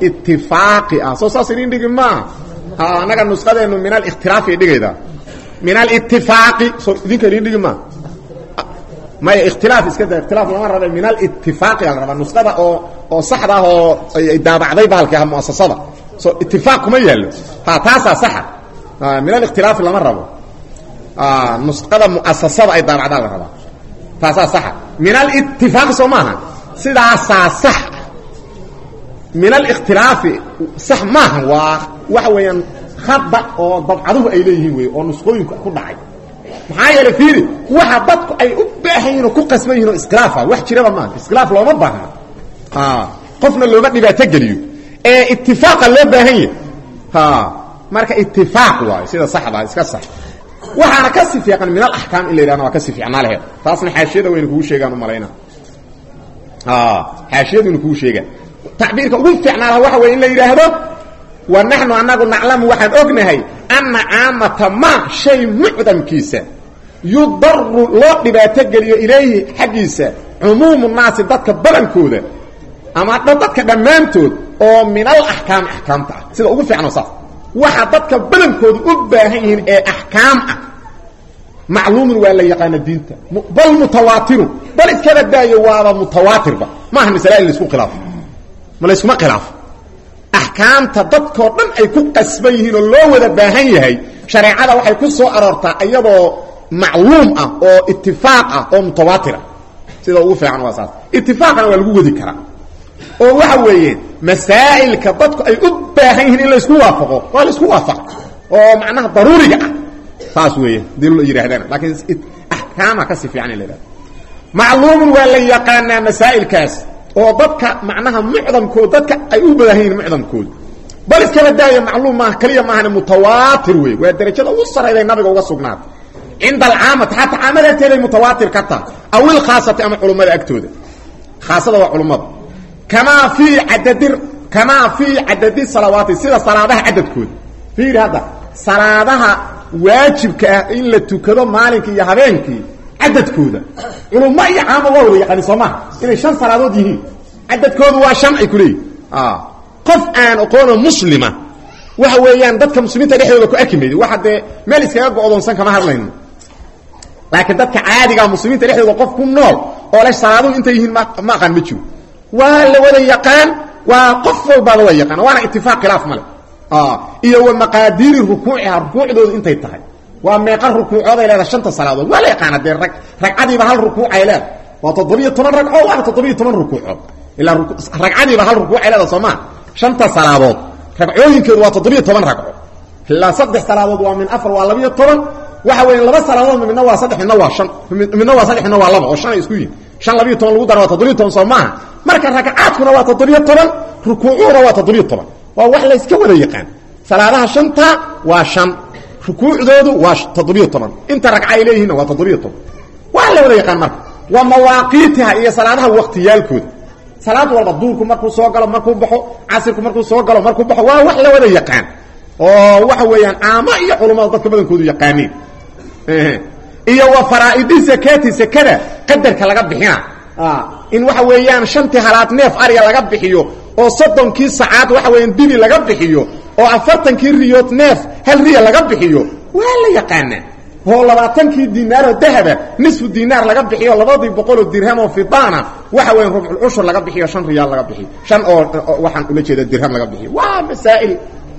alitifaaqi ah soo saas idin dhigi maaha annaga nusqadeenu min alikhtilaafi dhigayda. Min alitifaaqi soo idinka idin dhigi maaha maya ikhtilaaf iska da ikhtilaaf lama rabe min alitifaaqi ala rabaa. Nusqada oo oo saxda ah oo ay daabacday baalki ah muasasada so itifaaq kuma yaallo. Ha taasaa saxa. Min alikhtilaafi lama rabo. Nusqada muasasada ay daabacdaa la rabaa. Taasaa saxa. Min alitifaaqi soo maaha. Sidaasaa sax. Min alikhtilaafi sax maaha waa waxa weeyaan khada oo dabcaduhu ay leeyihiin wey oo nusqooyinku ku dhacay. Maxaa yeelay fiiri waxa dadku ay u baahan yihiin oo ku qasban yihiin oo iskhilaafa wax jiraba maaha iskhilaaf looma baahna qofna looma dhibaato geliyo. Ee itifaaqa loo baahan yahy marka itifaaq waayo sida saxda iska sax. Waxaana ka si fiiqan min alaxkaam in la yidhahna waa ka si fiicnaa laheed taasna xaashiyada wayna kugu sheegaan u malayna xaashiyaduna kugu sheegaan. Tacbiirka ugu fiicnaa laha waxa weye in la yidhaahdo wa naxnu anagu naclamu waxaan ognahay anna caamata ma shay mucdamkiisa. Yudaru loo dhibaato geliyo ilayhi xaggiisa cumuumu naasi dadka badankooda ama dadka dhammaantood oo min alaxkaami axkaamta ah. Sida ugu fiicnoo saas waxa dadka badankooda u baahan yihiin ee axkaam ah. Macluumun waa la yaqaana diinta. Bal mutawaatirun bal iskaba daayo waaba mutawaatirba. Maaha masale in la isku khilaafo. Ma layskuma khilaafo axkaamta dadkoo dhan ay ku qasban yihiin oo loo wada baahan yahay shareecada waxay ku soo aroortaa iyadoo macluum ah oo itifaaq ah oo mutawaatira sida ugu fiican waa saas. Itifaaqana waa lagu wadi karaa. Oo waxa weeye masaa'ilka dadku ay u baahan yihiin in laysku waafaqo waa la isku waafaqa oo macnaha daruuriga ah. Saas weeye haddii lo yidhahdana laakiin axkaama ka si fiican in la yidhahdo. Macluumun waa la yaqaanaa masaa'ilkaas oo dadka macnaha mucdamkood dadka ay u badan yihiin mucdamkooda bal iskaba daaya macluum maaha keliya maahane mutawaatir wey waa derajada ugu sarayday nabiga uga sugnaatay. Cinda alcaamati xataa caamada agteeday mutawaatir ka taha aw ilkhaasati ama culummada agtooda. Khaasada waa culummada kamaa fii cadadi kamaa fii cadadi salawaati sida salaadaha cadadkooda fiiri hadda salaadaha waajibka ah in la tukado maalinkii iyo habeenkii cadadkooda. Culummo iyo caamo waa wada yaqaani soo maha inay shan salaadood yihiin. Cadadkoodu waa shan ay ku leeyihiin qof aan aqoono muslima waxa weeyaan dadka muslimiinta dhexdooda ku arki maydi waxa dee meel iskaga go-doonsan kama hadlayno. Laakiin dadka caadiga muslimiinta dhexdooda qof ku nool oo le salaaduhu intay yihiin ma ma aqaan ma jiro. Waa la wada yaqaan waa qof walbaaba waa yaqaan waana itifaaq khilaaf male iyo wa maqaadiiri rukuuciha rukuucdoodu intay tahay waa meeqa rukuucooday leedahay shanta salaadood. Waa la yaqaana dee rag ragcadiiba hal rukuucay leedahay. Waa toddobiyo toban ragco waana toddobiyo toban rukuucood ilaa ragcadiiba hal rukuucay leedahay soo maa shanta salaadood ragcooyinkeedu waa toddobiyo toban ragco ilaa saddex salaadood waxa weya laba salaadood midna waa saddex midna waa shan midna waa saddex midna waa laba oo shan ay isku yihiin shan labiyo toban lagu dara waa toddobiyo toban soo marka ragcaadkuna waa toddobiyo toban rukuucuhuna waa toddobiyo toban. Waa wax layska wada yaqaan. Salaadaha shanta waa shan rukuucdoodu waa toddobiyo toban. Inta ragca ay leeyihiinna waa toddobiyo toban. Waa la wada yaqaan marka. Waa mawaaqiitiha iyo salaadaha waqtiyaalkooda salaad walba duurku markuu soo galo markuu baxo casirku markuu soo galo markuu baxo waa wax la wada yaqaan. Oo waxa weeyaan caamo iyo culummada dadka badankoodu yaqaaniin. Iyo wa faraa'idi zakati zakada qadarka laga bixina. In waxa weeyaan shantii halaad neef ariga laga bixiyo oo soddonkii sacaad waxa weeyaan dibi laga bixiyo oo afartankii riyood neef hal riya laga bixiyo waa la yaqaanaa oo labaatankii dinaaroo dahaba nisfu dinaar laga bixiyo labadii boqoloo dirham oo fidaana waxa weya rubculcushur laga bixiyo shan riyaal laga bixiyo. Shan oo waxaan ula jeeda dirham laga bixiyo. Waa masaa'il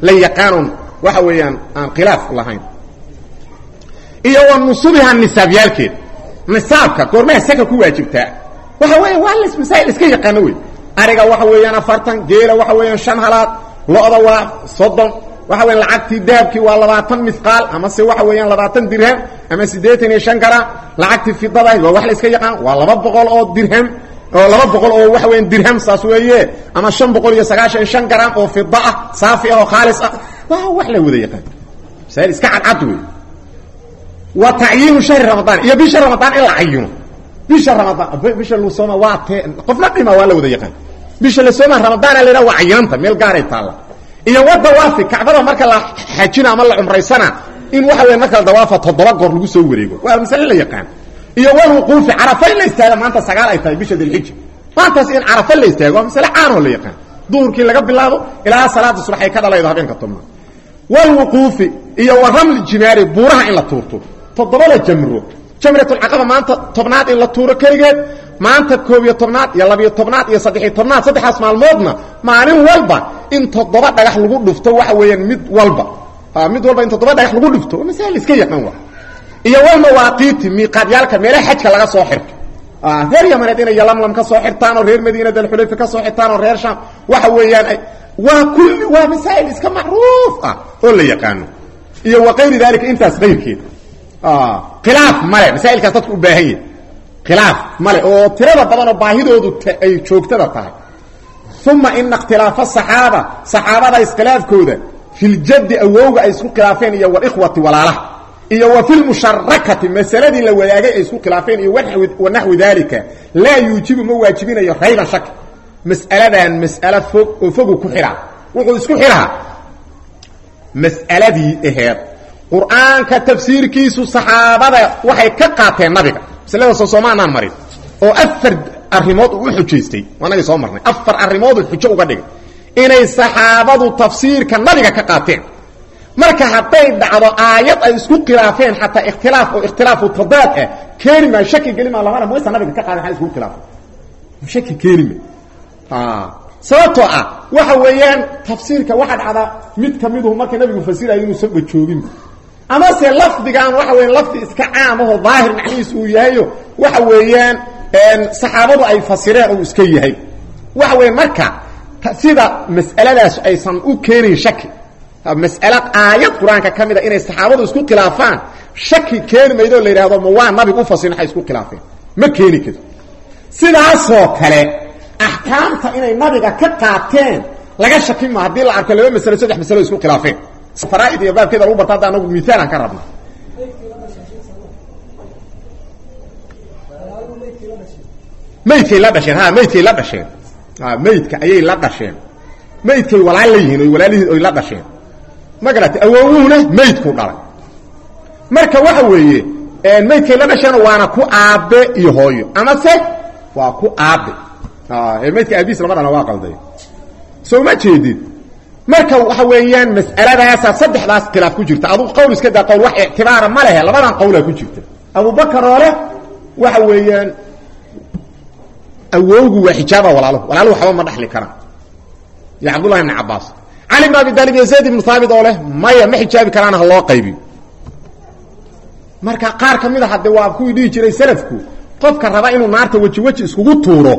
la yaqaanon waxa weeyaan aan khilaaf lahayn. Iyo wa nusubiha nisaabyaalkeed nisaabka goormaha saka ku waajibtaa waxa weya waa las masaa'il iska yaqaano wey ariga waxa weeyaan afartan geela waxa weeyaan shan halaad lo-da waa soddon waxa weya lacagtii dahabkii waa labaatan mihqaal amase waxa weeyaan labaatan dirham ama siddeetan iyo shan garam lacagtii fidada waa wax la iska yaqaan waa laba boqol oo dirham oo laba boqol oo waxa weyan dirham saas weeye ama shan boqol iyo sagaashan shan garam oo fida ah saafi ah oo khaalis ah waa wax la wada yaqaan. Masaa'il iska cadcad wey wa tacyiinu shahri ramadaan iyo bisha ramadaan in la cayino bisha ramadaan bisha lu sooma waa tee qofna dhima waa la wada yaqaan bisha la sooma ramadaana la yidhaha waa cayinanta meel gaaray taalla. Iyo wa dawaafi kacbada marka la xajina ama la cumraysana in waxa weya marka la dawaafa toddoba goor lagu soo wareego. Waa masale la yaqaan. Iyo walwuquufi carafa in la istaago maanta sagaal ay tahay bisha dilxija maantaas in carafa la istaago waa masale caanoo la yaqaan. Duhurkii laga bilaabo ilaa salaada subax ay ka dhalaydo habeenka tobnaad. Walwuquufi iyo wa ramli jimaari buuraha in la tuurto. Toddobada jamro. Jamratulcaqaba maanta tobnaad in la tuuro keligeed maanta koob iyo tobnaad iyo labiyo tobnaad iyo saddexiyo tobnaad saddexdaas maalmoodna maalin walba in toddoba dhagax lagu dhufto waxa weeyaan mid walba. Mid walba in toddoba dhagax lagu dhufto masaa'il iska yaqaan wa iyo walmawaaqiiti miiqaadyaalka meelaha xajka laga soo xirto. Reer yamaneed inay yalamlam ka soo xirtaan oo reer madiina dalxulayfa ka soo xirtaan oo reer shaam waxa weeyaan waa kulli waa masaa'il iska macruuf ah oo la yaqaano. Iyo wa kayri dalika intaas kayrkeeda khilaaf male masaa'ilkaas dadku u baahan yahi khilaaf male oo tirada badan oo baahidoodu ay joogtada tahay uma ina ikhtilaafa asaxaaba saxaabada iskhilaafkooda fi ljaddi awowga ay isku khilaafeen iyo walikhwati walaalaha iyo wa fi lmusharakati masaladii la wadaagay ay isku khilaafeen iyo wa naxwi dalika laa yuujibu ma waajibinayo rayban shaki mas'aladan mas'alo fog oo fogu ku xidhaa wuxuu isku xidhaa mas'aladii aheed qur'aanka tafsiirkiisu saxaabada waxay ka qaateen nabiga maslada soo soomaanaan marin. Oo afar arrimood uu u xujaystay waanagii soo marnay. Afar arrimooduu xujo uga dhigay. Inay saxaabadu tafsiirka nabiga ka qaateen. Marka hadday dhacdo aayad ay isku khilaafeen xataa ikhtilaaf oo ikhtilaafu tadaad ah keeni maa shaki geli maa labana maysa nabiga ka qaaden aa isku khilaafay shaki keeni ma. Sababtoo ah waxa weeyaan tafsiirka waxaa dhacdaa mid kamiduhu marka nabigu fasirayo inuusan ba joogin amase lafdigan waxa weya lafdi iska caamaho daahir macnihiis uu yahayo waxa weeyaan saxaabadu ay fasireen uu iska yahay. Waxa weya marka sida mas'aladaas aysan u keenayn shaki. Mas'alo aayad qur'aanka ka mida inay saxaabadu isku khilaafaan shaki keeni maydo la yidhahdo ma waa nabigu ufasirin waxay isku khilaafeen. Ma keeni karo sidaasoo kale axkaamta inay nabiga ka qaateen laga shaki ma haddii la arko laba masalo saddex masalo isku khilaafeen faraaid iyo baabkeeda lagu barta hadda anagu miaal ka rabna. Maydkay la dhasheen ha maydkay la dhasheen. A maydka ayay la dhasheen. Maydkay walaal la yihiin walaalihiin oy la dhasheen. Ma garatay awoowuhuna maydku dhalay. Marka waxa weeye maydkay la dhasheen waana ku aabe iyo hooyo. Amase waa ku aabe maydka aabiis lama dhala waa qalday. Soo ma jeedid marka waxa weeyaan mas'aladaasa saddexdaas khilaaf ku jirta. Adugu qowl iska daa qowl wax ictibaara ma lehe labadan qowlaa ku jirta. Abubakar oo leh waxa weeyaan awowgu waa xijaaba walaaluhu walaaluhu waxba ma dhaxli karaan. Iyo cabdullahi ibni cabaas cali ibn abi talib iyo zayd ibnu haabit oo leh maya ma xijaabi karaan ha loo qaybiyo. Marka qaar ka mid a hadde waa kuwii dhihi jiray salafku qofka raba inuu naarta weji weji iskugu tuuro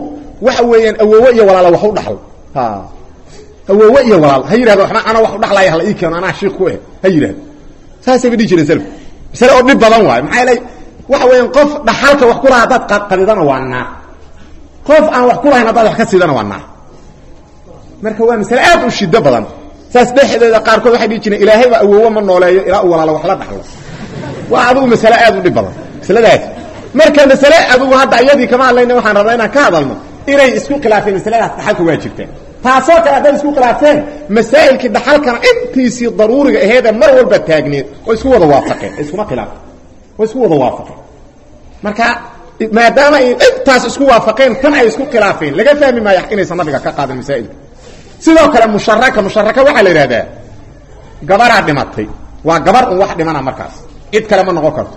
waxa weeyaan awoowe iyo walaalo wax u dhaxlo awoowe iyo walaal. Ha yidhahdo waxba ana wax u dhaxlaya hala ii keeno anaa shiik ku eh. Ha yidhahdo. Saasay ba dhihi jireen salafku masale oo dhib badan waayo maxaa yeelay waxa weeyaan qof dhaxalka wax ku laha haddaad qadidana waa naar. Qof aan wax ku lahayn haddaad wax ka siidana waa naar. Marka waa masale aad u shido badan. Saas dhexdeeda qaarkood waxay dhihi jireen ilaahay baa awoowe ma nooleeyo ilaa uu walaalo wax la dhaxlo. Waa adigu masale aad u dhib badan. Masaladaas marka masale adigu hadda iyadii kama hadlayna waxaan rabnaa inaan ka hadalno inay isku khilaafeen masaladaas dhaxalka waa jirteen taasoo kale hadday isku khilaafeen masaa'ilkii dhaxalkana intiisii daruuriga aheedee mar walba taagneed oo isku wada waafaqeen iskuma khilaafeen oo isku wada waafaqeen. Marka maadaama ay intaas isku waafaqeen tan ay isku khilaafeen laga fahmi maayo inaysan nabiga ka qaadin masaa'ilka. Sidoo kale musharaka musharaka waxaa la yidhahdaa gabaraa dhimatay. Waa gabar un wax dhimana markaas. Cid kale ma noqon karto.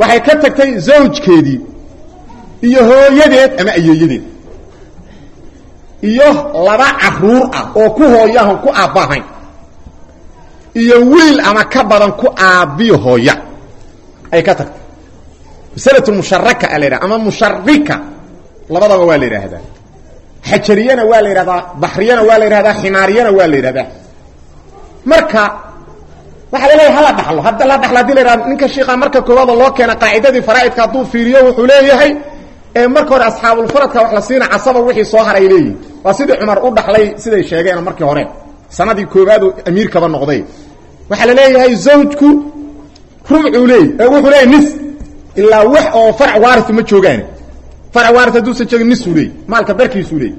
Waxay ka tagtay zawjkeedii iyo hooyadeed ama ayeeyadeed iyo laba carruur ah oo ku hooyahon ku aabbahayn. Iyo wiil ama ka badan ku aabbiyo hooya. Ay ka tagtay. Masalatmusharaka a la yidhaha ama musharika labadaba waa la yidhaahdaa. Xajariyana waa la yidhahdaa baxriyana waa la yidhahdaa ximaariyana waa la yidhahdaa. Marka waxaa la leeyahay hala dhaxlo. Hadda la dhaxlo haddii la yidhahdo ninka shiika marka koowaada loo keena qaacidadii faraa'idka hadduu fiiriyo wuxuu leeyahay marka hore asxaabulfaradka wax la siina casaba wixii soo haray leeyihiin waa sidii cumar u dhaxlay siday sheegeen markii hore. Sanadii koowaadu amiirkaba noqday. Waxaa la leeyahay zawjku rubcuu leey ee wuxuu leeyahy nis. Ilaa wax oo farac waarisu ma joogaan farac waaris hadduusan joogin nisuu leey maalka barkiisuu leey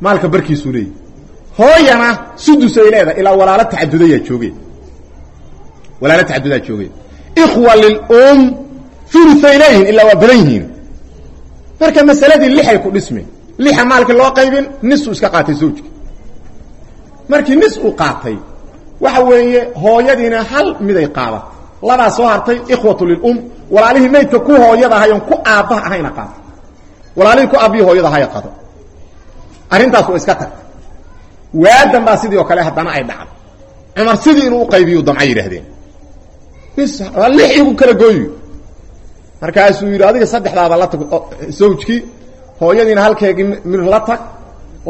maalka barkiisuu leey hooyana sudus ay leedahay ilaa walaalo tacadudayaa jooge walaalo tacadudaa jooge ikhwa lilum ulutay leeyihiin ilaa waa badan yihiin. Marka masaladii lixay ku dhismeen lixa maalkii loo qaybin nisuu iska qaatay zawjka markii nis uu qaatay waxa weeye hooyadiina hal miday qaadat labaa soo hartay ikhwatu lilum walaalihii maydka ku hooyada ahayon ku aabbaha ahayna qaata walaalihii ku aabbihi hooyada ahaya qaado. Arrintaas waa iska tagtay. Waadan baa sidii oo kale haddana ay dhacday. Cumar sidii inuu uqaybiyu damca yidhaahdeen. Bis lix igu kala gooyi markaasuu yidhi adiga saddexdaada la tag zawjkii hooyadiina halkeegii mir la tag.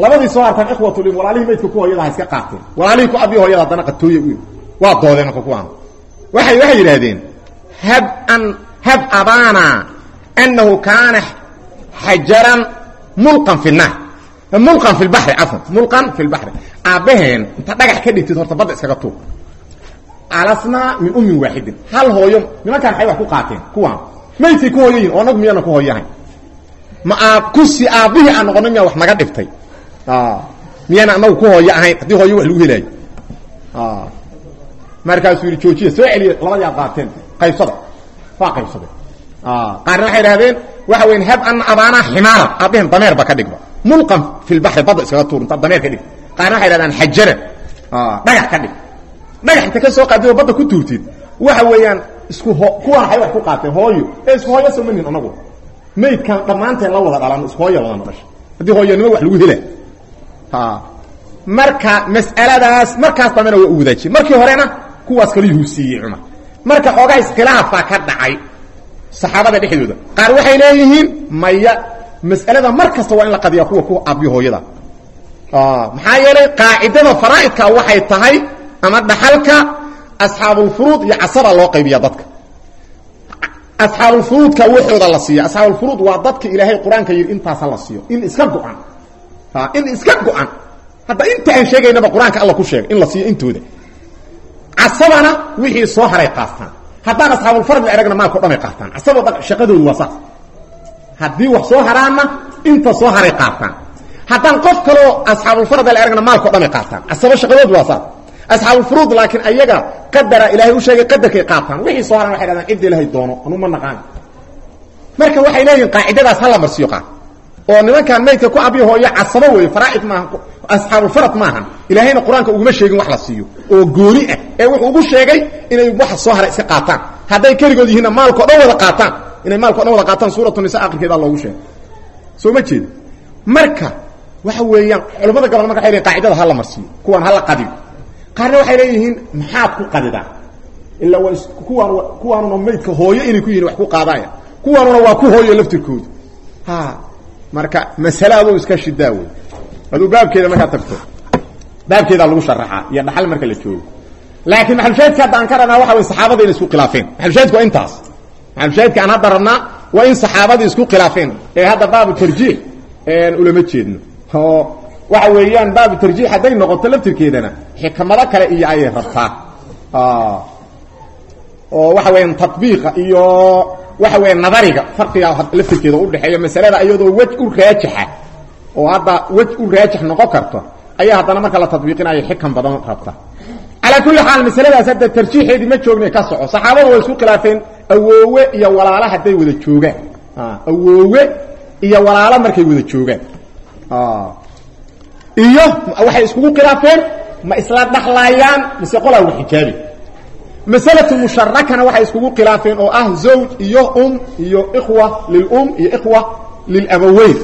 Labadii soo hartaan ikhwatulim walaalihii maydka ku hooyada ha iska qaateen. Walaalihii ku abihi hooyada haddana qatooye u waa doodeen marka kuwaan waay waxay yidhaahdeen hab an hab abana anahu kaana xajaran mulqan fi naar mulqan fi lbaxri cafwan. Mulqan fi lbaxri aabbaheen inta dhagax ka dhigtid horta badda iskaga tuur. Alasnaa min ummin waaxidin hal hooyo nimankaan xay wax ku qaateen. Kuwaan maydkay ku hooyo yihiin oo anagu miyana ku hooyahayn ma aab kusi aabbihii aan noqonay miyaa wax naga dhiftay miyana anagu ku hooyo ahayn haddii hooyo wax lagu helaayo markaasuu yidhi joojiya soo celiya labadii qaateen qaybsada waa qaybsadeen qaarna waxay idhahdeen waxa weyn hab ana abaanaa ximaara aabbaheen dameerba ka dhigba mulqan fi lbaxri badda iskaga tuur inta dameer ka dhig. Qaarna waxay idhahdaan xajara dhagax ka dhig. Dhagax inta ka soo qaadid oo badda ku tuurtid. Waxa weeyaan isku ho kuwaan waxay wax ku qaateen hooyo. Ee isku hooyo soo manin anagu maydkan dhammaanteen la wada dhalan isku hooya wadana dhasha haddii hooyanimo wax lagu hela marka mas'aladaas markaas dambena waa u wadaajiyey. Markii horena kuwaas kaliyuhu siiyey cumar marka xoogaa iskhilaafaa ka dhacay saxaabada dhexdooda. Qaar waxay leeyihiin maya mas'alada mar kasta waa in la qadiyaa kuwa ku aabyo hooyada. Maxaa yeelay qaacidada faraa'idka waxay tahay ama dhaxalka asxaabulfuruud iyo casaba loo qaybiya dadka. Asxaabulfuruudka waxooda la siiya asxaabulfuruud waa dadka ilaahay qur'aanka yidhi intaasa la siiyo. In iska go-an. In iska go-an. Hadda inta aan sheegaynaba qur'aanka alla ku sheegay in la siiyo intooda. Casabana wixii soo haray qaataan haddaan asxaabulfarad la eragna maalko dhamay qaataan casaboo dhan shaqadoodu waa saas. Haddii wax soo haraanna inta soo haray qaataan haddaan qof kaleo asxaabulfarad la eragna maalko dhamay qaataan casabo shaqadoodu waa saas asxaabulfuruud laakiin ayaga qadara ilaahay u sheegay qadarkay qaataan. Wixii soo haraan waxay dhahdaan cidda ilaahay doono anu ma naqaan. Marka waxay leeyihiin qaacidadaas hala marsiyo qaar. Oo nimankaan maydka ku abiyo hooyo casabo weeye faraa'id maaha asxaabulfarad maahan. Ilaahayna qur'aanka uguma sheegin wax la siiyo. Oo gooni ah ee wuxuu ugu sheegay inay waxa soo haray iska qaataan. Hadday keligood yihiinna maalkao dhan wada qaataan. Inay maalkao dhan wada qaataan suuratu nisa akhirkeeda loogu sheegay. Soo ma jeedo. Marka waxa weeyaan culamada gobol marka waxay leeyihiin qaacidada hala marsiyo kuwaan hala qaarna waxay leeyihiin maxaad ku qadidaa ilaa waa kuwaan kuwaanuna maydka hooyo inay ku yihiin wax ku qaadaaya. Kuwaanuna waa ku hooyo laftirkooda ha marka masale aduu iska shidaa wey. Aduu baabkeeda markaa tagto. Baabkeedaa lagu sharaxaa iyo dhaxal marka la joogo. Laakiin maxalushaahidka hadda aan ka rabnaa waxa way saxaabada inay isku khilaafeen. Maxalushaahidku waa intaas. Maxalushaahidka aan hadda rabnaa waa in saxaabadii isku khilaafeen. Ee hadda baabu tarjiix ulama jeedno. Oo waxa weeyaan baabu tarjiix hadday noqoto laftirkeedana xikmado kale iyo ayay rabtaa. Oo waxa weeyaan tatbiiqa iyo waxa weya nadariga farqiga laftirkeeda udhexeeya masalada iyadoo wej u raajixa oo hadda wej u raajix noqon karto ayaa haddana marka la tadbiiqinayo xikam badan rabta. Calaa kulli xaal masaladaas hadda tarjiixeedii ma joogna ka soco. Saxaabadu way isku khilaafeen awoowe iyo walaalo hadday wada joogaan. Awoowe iyo walaalo markay wada joogaan iyo waxay iskugu khilaafeen ma isla dhaxlaayaan mise qolaa wa xijaabi masalatu musharakana waxay iskugu khilaafeen oo ah zawj iyo um iyo ikhwa lilum iyo ikhwa lilabaweyn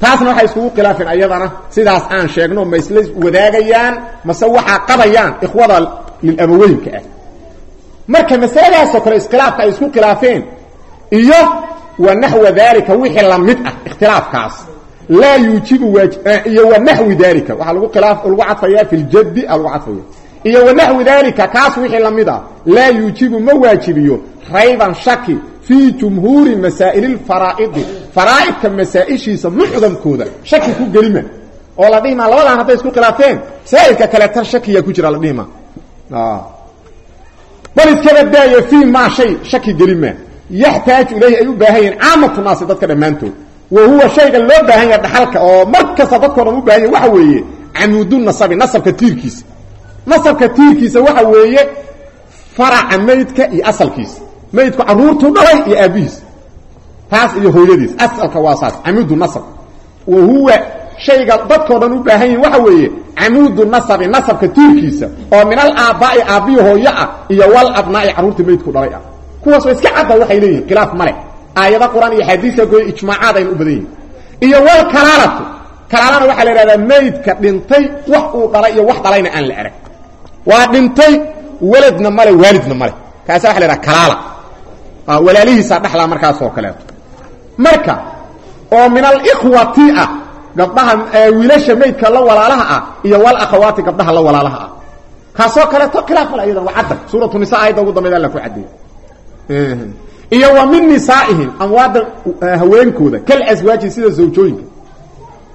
taasna waxay iskugu khilaafeen ayadana. Sidaas aan sheegno ma wadaagayaan mase waxaa qabayaan ikhwada lilabaweynka ah. Marka masaladaasoo kale iskhilaafka isku khilaafeen iyo wa naxwa dalika wixii la mid ah ikhtilaafkaas laa yuujibu iyo wa naxwi dalika waxaa lagu khilaaf lagu cadfaya fi ljaddi a lagu cadfaya iyo wanaxwi dalika kaas wixii la mid a laa yuujibu ma waajibiyo rayban shaki fii jumhuuri masaa'il lfaraa'idi faraa'idka masaa-ishiisa mucdamkooda shaki ku gelima. Oo la dhihima labadan hadday isku khilaafeen masaa'ilka kaleetan shakiya ku jira la dhihima bal iskaba daaya fii maa shay shaki gelima. Yaxtaaju ilayhi ay u baahan yihiin caamatu naasi dadka dhammaantood wa huwa shayga loo baahan yaha dhaxalka oo mar kasta dadkao dhan u baahan yahy waxa weeye camuudu nasabi nasabka tiirkiisa. Nasabka tiirkiisa waxa weeye faraca maydka iyo asalkiisa. Maydku caruurtuu dhalay iyo aabbihiis taas iyo hooyadiis asalka waa saas camuudu nasab. Wa huwa shayga dadkao dhan u yihiin waxa weeye camuudu nasabi nasabka tiirkiisa. Oo min al aabbaai aabbihi hooyo ah iyo wal abnaa'i carruurta maydku dhalay ah. Kuwaas waa iska cadda waxay leeyihiin khilaaf male aayada qur'aan iyo xadiisa gooye ijmaacaad aynu u badan yihiin iyo wal kalaalatu. Kalaalana waxaa la ihahdaa maydka dhintay wax uu dhalay iyo wax dhalayna aan la arag waa dhintay weladna male waalidna male kaasa waxa la idhaha kalaala. Walaalihiisaa dhaxlaa markaas oo kaleeto. Marka oo min alikhwati ah gabdhaha wiilasha maydka la walaalaha ah iyo wal akhawaati gabdhaha la walaalaha ah. Kaasoo kaleeto khilaaf male iyadan waa cadda suuratu nisa aayadda ugu dambayda alla ku caddeeyey iyo wa min nisaa'ihim amwaadda haweenkooda kal aswaaji sida zawjooyinka.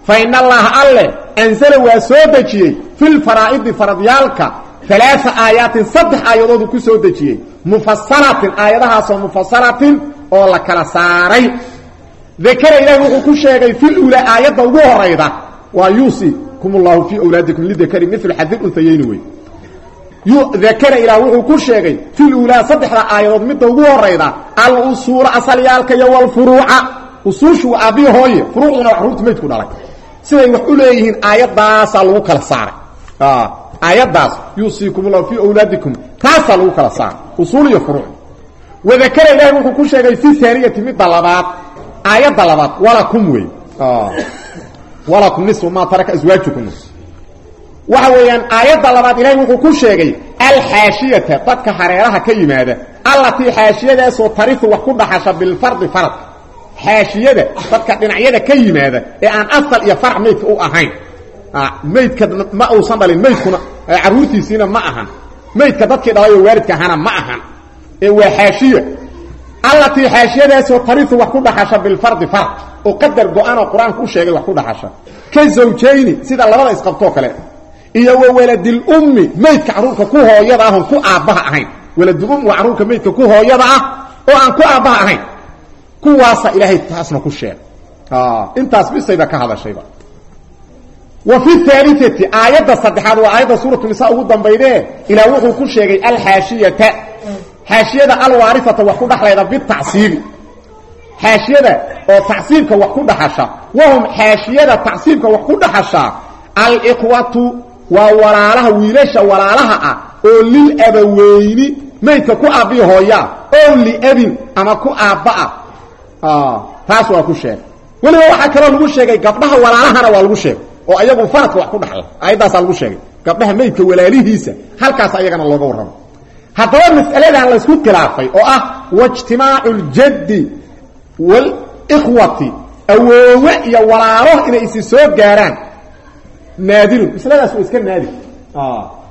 Fa in allaha alle anzala waa soo dejiyey fi lfaraa'idi faradyaalka alaaa aayaatin saddex aayadoodu ku soo dejiyey. Mufasalatin aayadahaasoo mufasalatin oo la kala saaray. Dakara ilahi wuxuu ku sheegay fil ula aayadda ugu horayda. Waa yuusikum llahu fii awlaadikum lidakari mil xadil untayayni dakara ilaah wuxuu ku sheegay fil ulaa saddexda aayadood midda ugu horayda al usuula asalyaalka iyo walfuruuca usuushu waa aabbihi hooye furuucduna waa carruurta maydku dhalay siday wax u leeyihiin aayadaasaa lagu kala saaray aayaddaas yuusiikum llahu fii awlaadikum taasaa lagu kala saaray usuul iyo furuuc wadakara ilahi wuxuu ku sheegay fi aaniyati midda labaad aayadda labaad walakum wey walakum nisfu maa taraka aswaajukum waxa weeyaan aayadda labaad ilahay wuxuu ku sheegay alxaashiyata dadka hareeraha ka yimaada allatii xaashiyadaasoo tarifu wax ku dhaxasha bilfardi faradka xaashiyada dadka dhinacyada ka yimaada ee aan asal iyo farac maydka u ahayn. Maydka ma uusan dhalin maydkuna caruurtiisiina ma ahan. Maydka dadkii dhalayoo waalidka ahana ma ahan. Ee waa xaashiya. Allatii xaashiyadaasoo tarifu wax ku dhaxasha bilfardi farad. Oo qadar go-anoo qur'aanku u sheegay wax ku dhaxasha. Ka sida labada isqabtoo kale iyo wa waladilummi maydka carruurka ku hooyada ahon ku aabbaha ahayn. Waladulum waa carruurka maydka ku hooyada ah oo aan ku aabbaha ahayn. Kuwaasa ilaahay taasna ku sheegay intaas bisayba ka hadashayba wa fi aaliati aayadda saddexaad waa aayadda suuratu nisa ugu dambaydee. Ilaa wuxuu ku sheegay alxaashiyata xaashiyada alwaarifata wax ku dhaxlayda bitacsiibi xaashiyada oo tacsiibka wax ku dhaxasha. Wahum xaashiyada tacsiibka wax ku dhaxashaa alikhwatu waa walaalaha wiilasha walaalaha ah oo lilabaweyni maydka ku aabbii hooyaa oo liabin ama ku aabba'a taas waa ku sheegay weliba waxaa kaloo lagu sheegay gabdhaha walaalahana waa lagu sheegay oo ayagu faradka wax ku dhaxla aayaddaasaa lagu sheegay. Gabdhaha maydka walaalihiisa halkaas ayagana looga warramo. Haddaba mas'aladan laysku khilaafay oo ah waijtimaacu ljaddi walikhwati awoowe iyo walaalo inay isi soo gaaraan naadirun masladaas waa iska naadir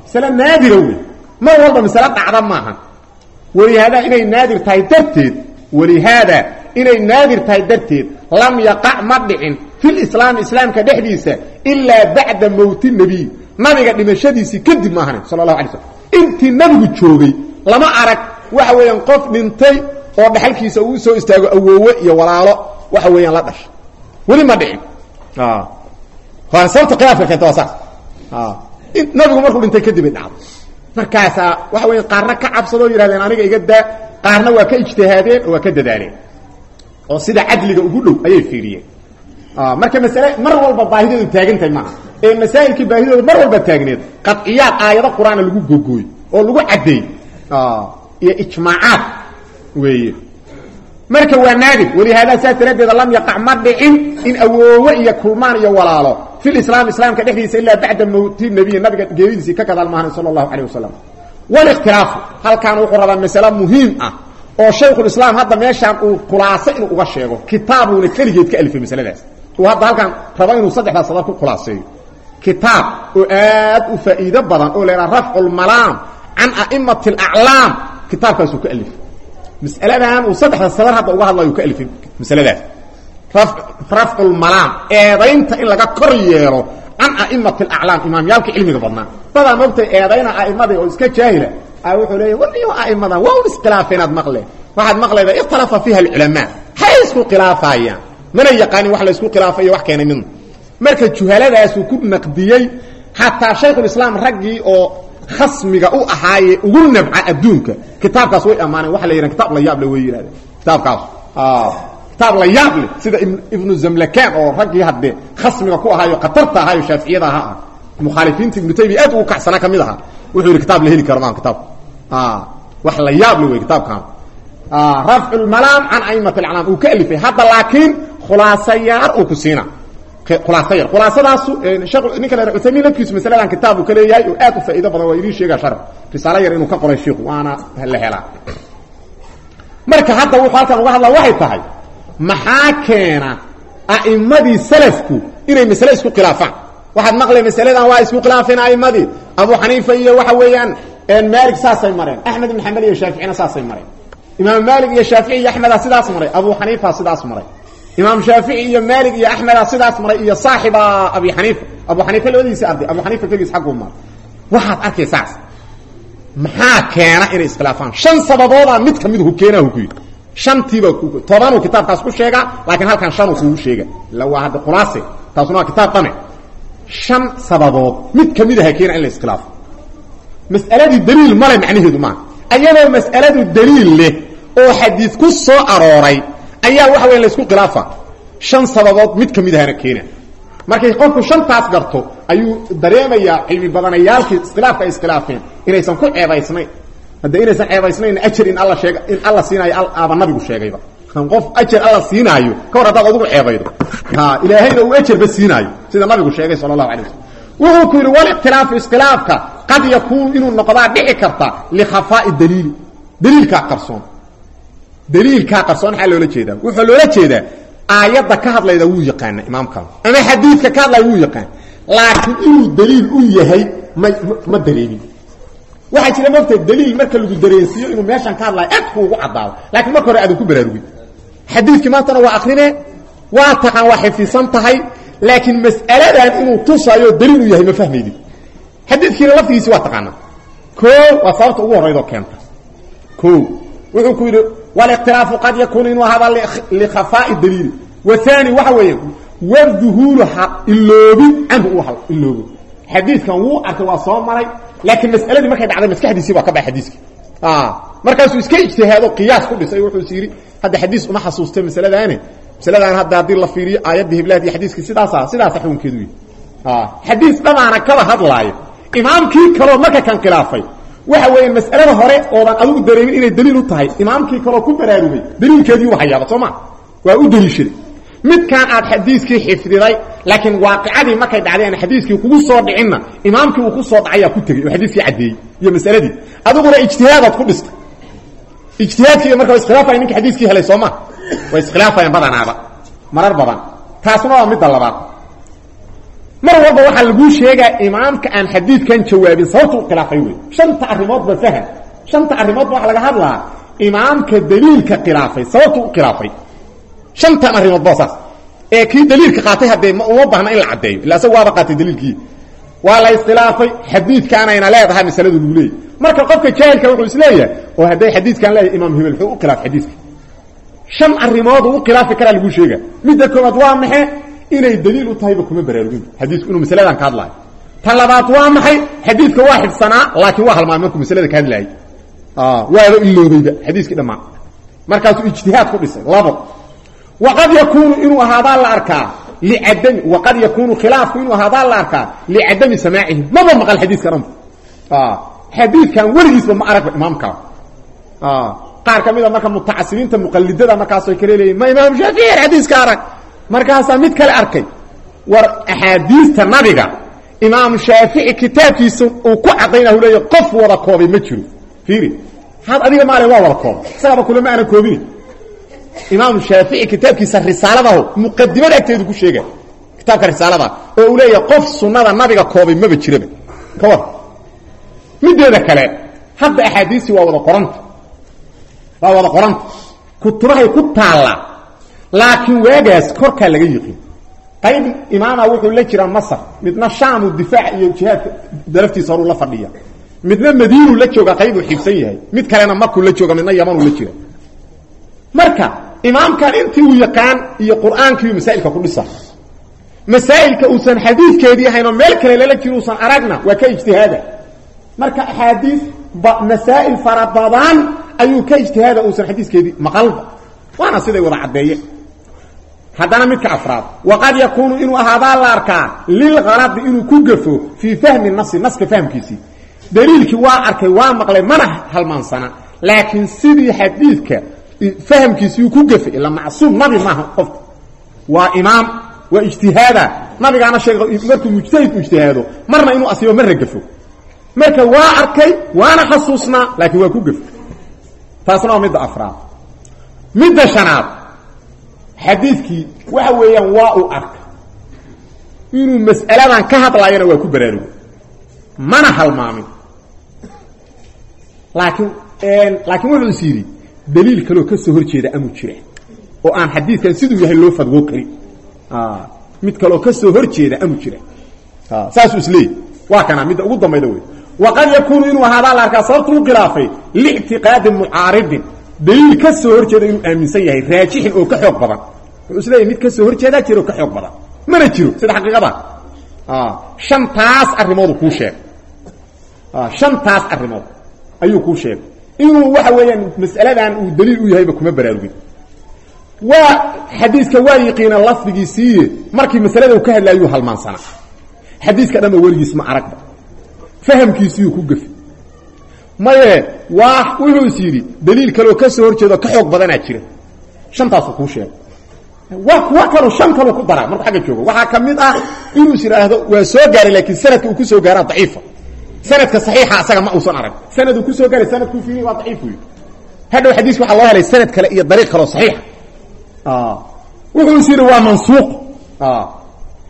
masale naadira wey mar walba masale dhacda maaha. Walihaada inay naadir tahay darteed walihaada inay naadir tahay darteed lam yaqac ma dhicin filislaami islaamka dhexdiisa ilaa bacda mowti nebiy nabiga dhimashadiisii kadib maahan sala allahu alay slm intii nabigu joogay lama waxa weeyaan qof dhintay oo dhaxalkiisa uu soo istaago awoowe iyo walaalo waxa weeyaan la dhasha weli ma dhicin sababta khilaafka keenta waa saas nabigu markuu dhintay kadib ay dhacdo. Markaasaa waxa weya qaarna ka cabsadoo yihahdeen aniga iga daa. Qaarna waa ka ijtihaadeen oo waa ka dadaaleen oo sida cadliga ugu dhow ayay fiiriyeen. Marka masale mar walba baahideedu taagantahay maaha. Ee masaa'ilkii baahidooda mar walba taagneed qadciyaad aayado qur'aana lagu gogooy oo lagu caddeey iyo ijmaacaad weeye. Marka waa naadir walihaada saas daraaddeeda lam yaqac ma dhicin in awoowe iyo kulmaan iyo walaalo filislaam islaamka dhexdiisa ilaa bacda mowti nebiy nabiga geeridiisii ka gadaal maahan sala allahu calayh wasalam walikhtilaafu halkaan wuxuu rabaa masale muhiim ah oo shaykhulislaam hadda meeshaan uu khulaaso inuu uga sheego kitaabuuna keligeed ka alifay masaladaas uu hadda halkaan rabo inuu saddexdaas sadar ku khulaaseeyo kitaab oo aad u faa'iido badan oo laydhaha rafcu lmalaam can a'imati alaclaam kitaabkaasuu ka alifay masaladan uu saddexda sadar hadda uga hadlayo ka alifay masaladaas rafcu lmalaam eedaynta in laga kor yeelo can a'imati alaclaam imaamyaalka cilmiga badnaa. Dadaa moogtay eedayna a'immadii oo iska jaahila a wuxuu leeya waliyo a'immadan waa un iskhilaafeenaad maqle waxaad maqlayda ikhtalafa fiiha alculamaa hay isku khilaafayaan. Mana yaqaanin wax la isku khilaafayo wax keenay midna marka juhaladaasuu ku naqdiyey xataa shaykhulislaam raggii oo khasmiga u ahaaye ugu nabca adduunka. Kitaabkaas way ammaaneen waxa la yidhaha kitaab la yaable way yidhahdeen kitaabkaas kitaab la yaab leh sida ibnu zamlakan oo raggii haddee khasmiga ku ahaayo khatarta ahaayo shaaficiyada aha ah mukhaalifiinta ibnu taymiya aad ugu kacsana ka mid ahaa. Wuxuu yidhi kitaab la heli karo maa kitaabka wax la yaab le wey kitaabkan. Rafcu lmalaam can aimati alaclaam uu ka alifay. Hadda laakiin khulaaso yaar uu ku siina. Khulaaso yar khulaasadaasu ninka la uthaymiin lafkiisu masaladan kitaab uu ka leeyahay oo aad u faa'ido badan waa idiin sheegaa shar risaalo yar inuu ka qoray shiiku waana la helaa. Marka hadda wuxuu halkan uga hadlaa waxay tahay maxaa keena a'immadii salafku inay masale isku khilaafaan? Waxaad maqlay masaladan waa isku khilaafeen a'immadii abu xaniifa iyo waxa weeyaan maalik saasay mareen. Axmed ibn xambal iyo shaaficina saasay mareen. Imaam maalik iyo shaafici iyo axmeda sidaas maray. Abu xaniifa sidaas maray. Imaam shaafici iyo maalik iyo axmeda sidaas maray iyo saaxiba abi xaniifa abu xaniifa labadiisa arday. Abu xaniifa keligiis xagguu maray. Waxaad arkay saas. Maxaa keena inay iskhilaafaan shan sababoodaa mid ka midu keenahu ku yidhi shantiiba tobanuu kitaabkaas ku sheegaa laakiin halkan shanuu kugu sheega waa hadda khulaase taasuna waa kitaab dhame shan sababood mid ka mid aha keena in la iskhilaafo. Mas'aladii daliil male macnaheedu maaha ayadoo mas'aladu daliil leh oo xadiid ku soo arooray ayaa waxa weya la isku khilaafa. Shan sababood mid ka mid ahana keena. Markay qofku shantaas garto ayuu dareemayaa cilmi badanayaalkii iskhilaafka ay iskhilaafeen inaysan ku ceebaysnayn hadda inaysan ceebaysnayn ajar in alla sheega in alla siinaayo aaba nabigu sheegayba. Qof ajar alla siinaayo ka hor haddaad adugu ceebaydo. Ha ilaahayna uu ajarba siinaayo sida nabigu sheegay sala allahu alay waslm wuxuu ku yidhi walikhtilaafu iskhilaafka qad yakuunu inuu noqdaa dhici karta likhafaa'i daliili. Daliilkaa qarsoon. Daliilkaa qarsoon maxaa loola jeedaa? Wuxuu loola jeedaa aayadda ka hadlayda wuu yaqaana imaamkan. Ama xadiidka ka hadlaya wuu yaqaan laakiin inuu daliil u yahay ma ma dareemin waxaa jira mogta daliil marka lagu dareensiiyo inuu meeshan ka hadlayo adku ugu cadaado laakiin marka hore aadan ku baraarugin xadiidkii maantana waa akrine waa taqaan waa xifdisan tahay laakiin mas'aladan inuu tusayo daliil uu yahay ma fahmaydi xadiidkiina laftigiisi waa taqaana ko waa sababta ugu horaydoo keenta. Ko wuxuu ku yidhi walikhtilaafu qad yakuunu inuu ahaada likhafaai daliili. Waani waxa weeye waduhuuru ha iloobi canhu u iloobo xadiidkan wuu arkay waa soo maray laakiin mas'aladii markay dhacday maskaxdiisii waa ka baxa xadiiskii markaasuu iska ijtihaado qiyaas ku dhisay wuxuu is yidhi hadda xadiis uma xasuusta masaladaane. Masaladan hadda haddii la fiiriyo aayadda hiblahad iyo xadiiskii sidaasa sidaasa xukunkeedu yihi xadiis dhamaana kaba hadlaayo. Imaamkii kaloo marka kan khilaafay waxa weeyaan mas'alada hore oodan adigu dareemin inay daliil u tahay imaamkii kaloo ku baraarugay daliilkeedii u hayaaba soo ma? Waa u daliishaday midkaan aad xadiiskii xifdiday laakiin waaqicadii markay dhacday aan xadiiskii kugu soo dhicinna imaamkii uu ku soo dhacayaa ku tegey oo xadiiskii caddeeyey iyo masaladii. Adiguna ijtihaadaad ku dhistay. Ijtihaadkii marka wa iskhilaafaya ninka xadiiskii helay soo ma. Way iskhilaafayaan badanaaba. Marar badan. Taasna waa midda labaad. Mar walba waxaa laguu sheegaa imaamka aan xadiidkan jawaabin sababta u khilaafay wey shanta arrimoodba faham. Shanta arrimoodba waxaa laga hadlaa. Imaamka daliilka khilaafay sababta u khilaafay shantan arrimoodba saas ee kii daliilka qaatay haddee ma uma baahna in la caddeeyo. Illa isaga waaba qaatay daliilkii. Waa la iskhilaafay xadiidkaanayna leedahay masaladu lagu leeyay marka qofka jaahilka wuxuu is leeyahay oo hadday xadiidkan leeyahay imaam hebel wuxuu u khilaafay xadiidka. Shan arrimood u khilaafi karaa laguu sheega midda koowaad waa maxe inay daliil u tahayba kuma baraarugin xadiisku inuu masaladan ka hadlaayo. Tan labaad waa maxay? Xadiidka waa xifsanaa laakiin waa halmaamay markuu masalada ka hadlaayay waaba iloobayba xadiiskii dhammaan. Markaasuu ijtihaad ku dhisay labo waqad yakuunu inuu ahaadaa la arkaa licadami waqad yakuunu khilaafku inuu ahaadaa la arkaa licadami samaacihi maba maqal xadiiska dhanba xadiidkan weligiisba ma aragba imaamkaa qaar ka mida marka mutacasiriinta muqalidada markaasay kale leeyihiin ma imaam shaafici xadiiska arag markaasaa mid kale arkay war axaadiista nabiga imaam shaafici kitaabkiisa uu ku cadaynahu leeya qof wada koobay ma jiro fiiri had adiga maale waa wada koobay isagaba kulama aana koobini imaam shaafici kitaabkiisa risaaladaho muqadimada agteedu ku sheega kitaabka risaalada oo uu leeyahay qof sunnada nabiga koobay maba jiraba ka war. Mideeda kale hadda axaadiistii waa wada qoranta waa wada qoranta kutubahay ku taallaa laakiin waagaas korkaa laga yiqin qayb imaama wuxuu la jiraa masr midna shaamu difaac iyo jihaadka daraftiisa horuu la fadhiya. Midna madiinuu la jooga qaybuu xibsan yahay. Mid kalena makuu la jooga midna yamanuu la jira marka imaamkan intii uu yaqaan iyo qur'aankiiu masaa'ilka ku dhisa masaa'ilka uusan xadiidkeedii ahayn oo meel kale lala jiro uusan aragna waa ka ijtihaada. Marka axaadiis masaa'il fara badan ayuu ka ijtihaada uusan xadiiskeedii maqalba. Waana siday wada caddeeye. Haddana midka afraad waqad yakuunu inuu ahaadaa la arkaa lilkaladi inuu ku gafo fii fahmi nasi naska fahmkiisii daliilkii waa arkay waa maqlay mana halmaansana laakiin sidii xadiidka fahamkiisii ku gafay. Ila macsuum nabi maaha qofka waa imaam waa ijtihaada. Nabigaana sheegay markuu mujtahid u ijtihaado marna inuu asiibo marna gafo marka waa arkay waana xasuusnaa laakiin waa ku gafo taasna waa midda afraad. Midda shanaad. Xadiidkii waxa weeyaan waa uu arkay. Inuu mas'aladan ka hadlaayana waa ku baraarugay mana halmaamin. Laakiin laakiin wuxuu is yidhi daliil kaloo ka soo hor jeeda amuu jira oo aan xadiidkan siduu yahay loo fadwoo karin mid kaloo ka soo hor jeeda amuu jira saasuu isleeyay waa kana midda ugu dambayda wey waqad yakuunu inuu ahaadaa la arkaa sababtu u khilaafay liictiqaadi mucaaridin daliil ka soo hor jeeda inuu aaminsan yahay raajixin oo ka xoog badan wuxuu isleeyahy mid ka soo hor jeedaa jiro oo ka xoog badan mana jiro sida xaqiiqada shantaas arrimoodu kuu sheegay shantaas arrimood ayuu kuu sheegay inuu waxa weeyaan mas'aladan uu daliil u yahayba kuma baraarugin. Waa xadiiska waa yiqiina lafdigiisiiye markii masalada uu ka hadlaayuu halmaansana xadiiska dhanba weligiis ma aragba. Fahamkiisiiyuu ku gafi. Maye waa wuxuu is yidhi daliil kaleoo ka soo hor jeedo ka xoog badanaa jira. Shantaasuu kuu sheegay. Wa kuwa kaloo shan kaluu ku daraa markuu agga joogo waxaa ka mid ah inuu is idhaahdo waa soo gaaray laakiin sanadka uu ku soo gaaraa daciifa sanadka saxiixa asaga ma uusan arag. Sanad uu ku soo gaaray sanadkuu fiiriy waa daciif wey hadhow xadiiska waxaa loo helay sanad kale iyo dariiq kaleo saxiixa. Wuxuu is yidhi waa mansuuq.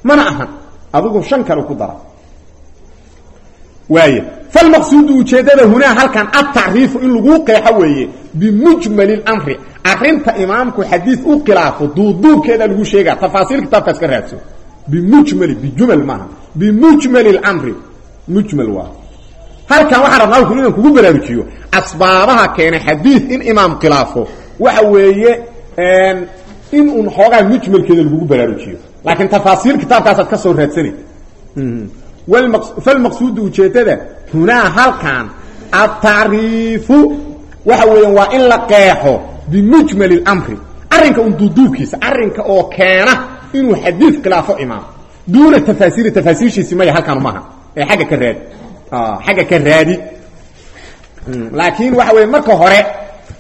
Mana ahan. Adigu shan kale ku dara. Waay falmaqsuudu ujeeddada hunaa halkan atacriifu in lagu qeexo weeye bimujmali اmri arinta imaamku xadiid u khilaafo duuduubkeeda lagu sheega tafaasiil kitaabkaas ka raadso. Bimujmali bijumal maaha. Bimujmali اmri mujmal waa halkan waxaan rabnaa halku inaan kugu baraarujiyo asbaabaha keena xadiid in imaam khilaafo. Waxa weeye in un xoogaa mujmalkeeda lagugu baraarujiyo. Laakiin tafaasiil kitaabkaasaad ka soo raadsanay falmaqsuudu ujeeddada hunaa halkan atacriifu waxa weeyaan waa in la qeexo bimujmali اmri arrinka un duuduubkiisa arrinka oo keena inuu xadiid khilaafo imaam. Duuna tafaasiiri tafaasiishiisi maya halkaan maaha. Ee agga ka raadi xagga ka raadi. Laakiin waxa weeye marka hore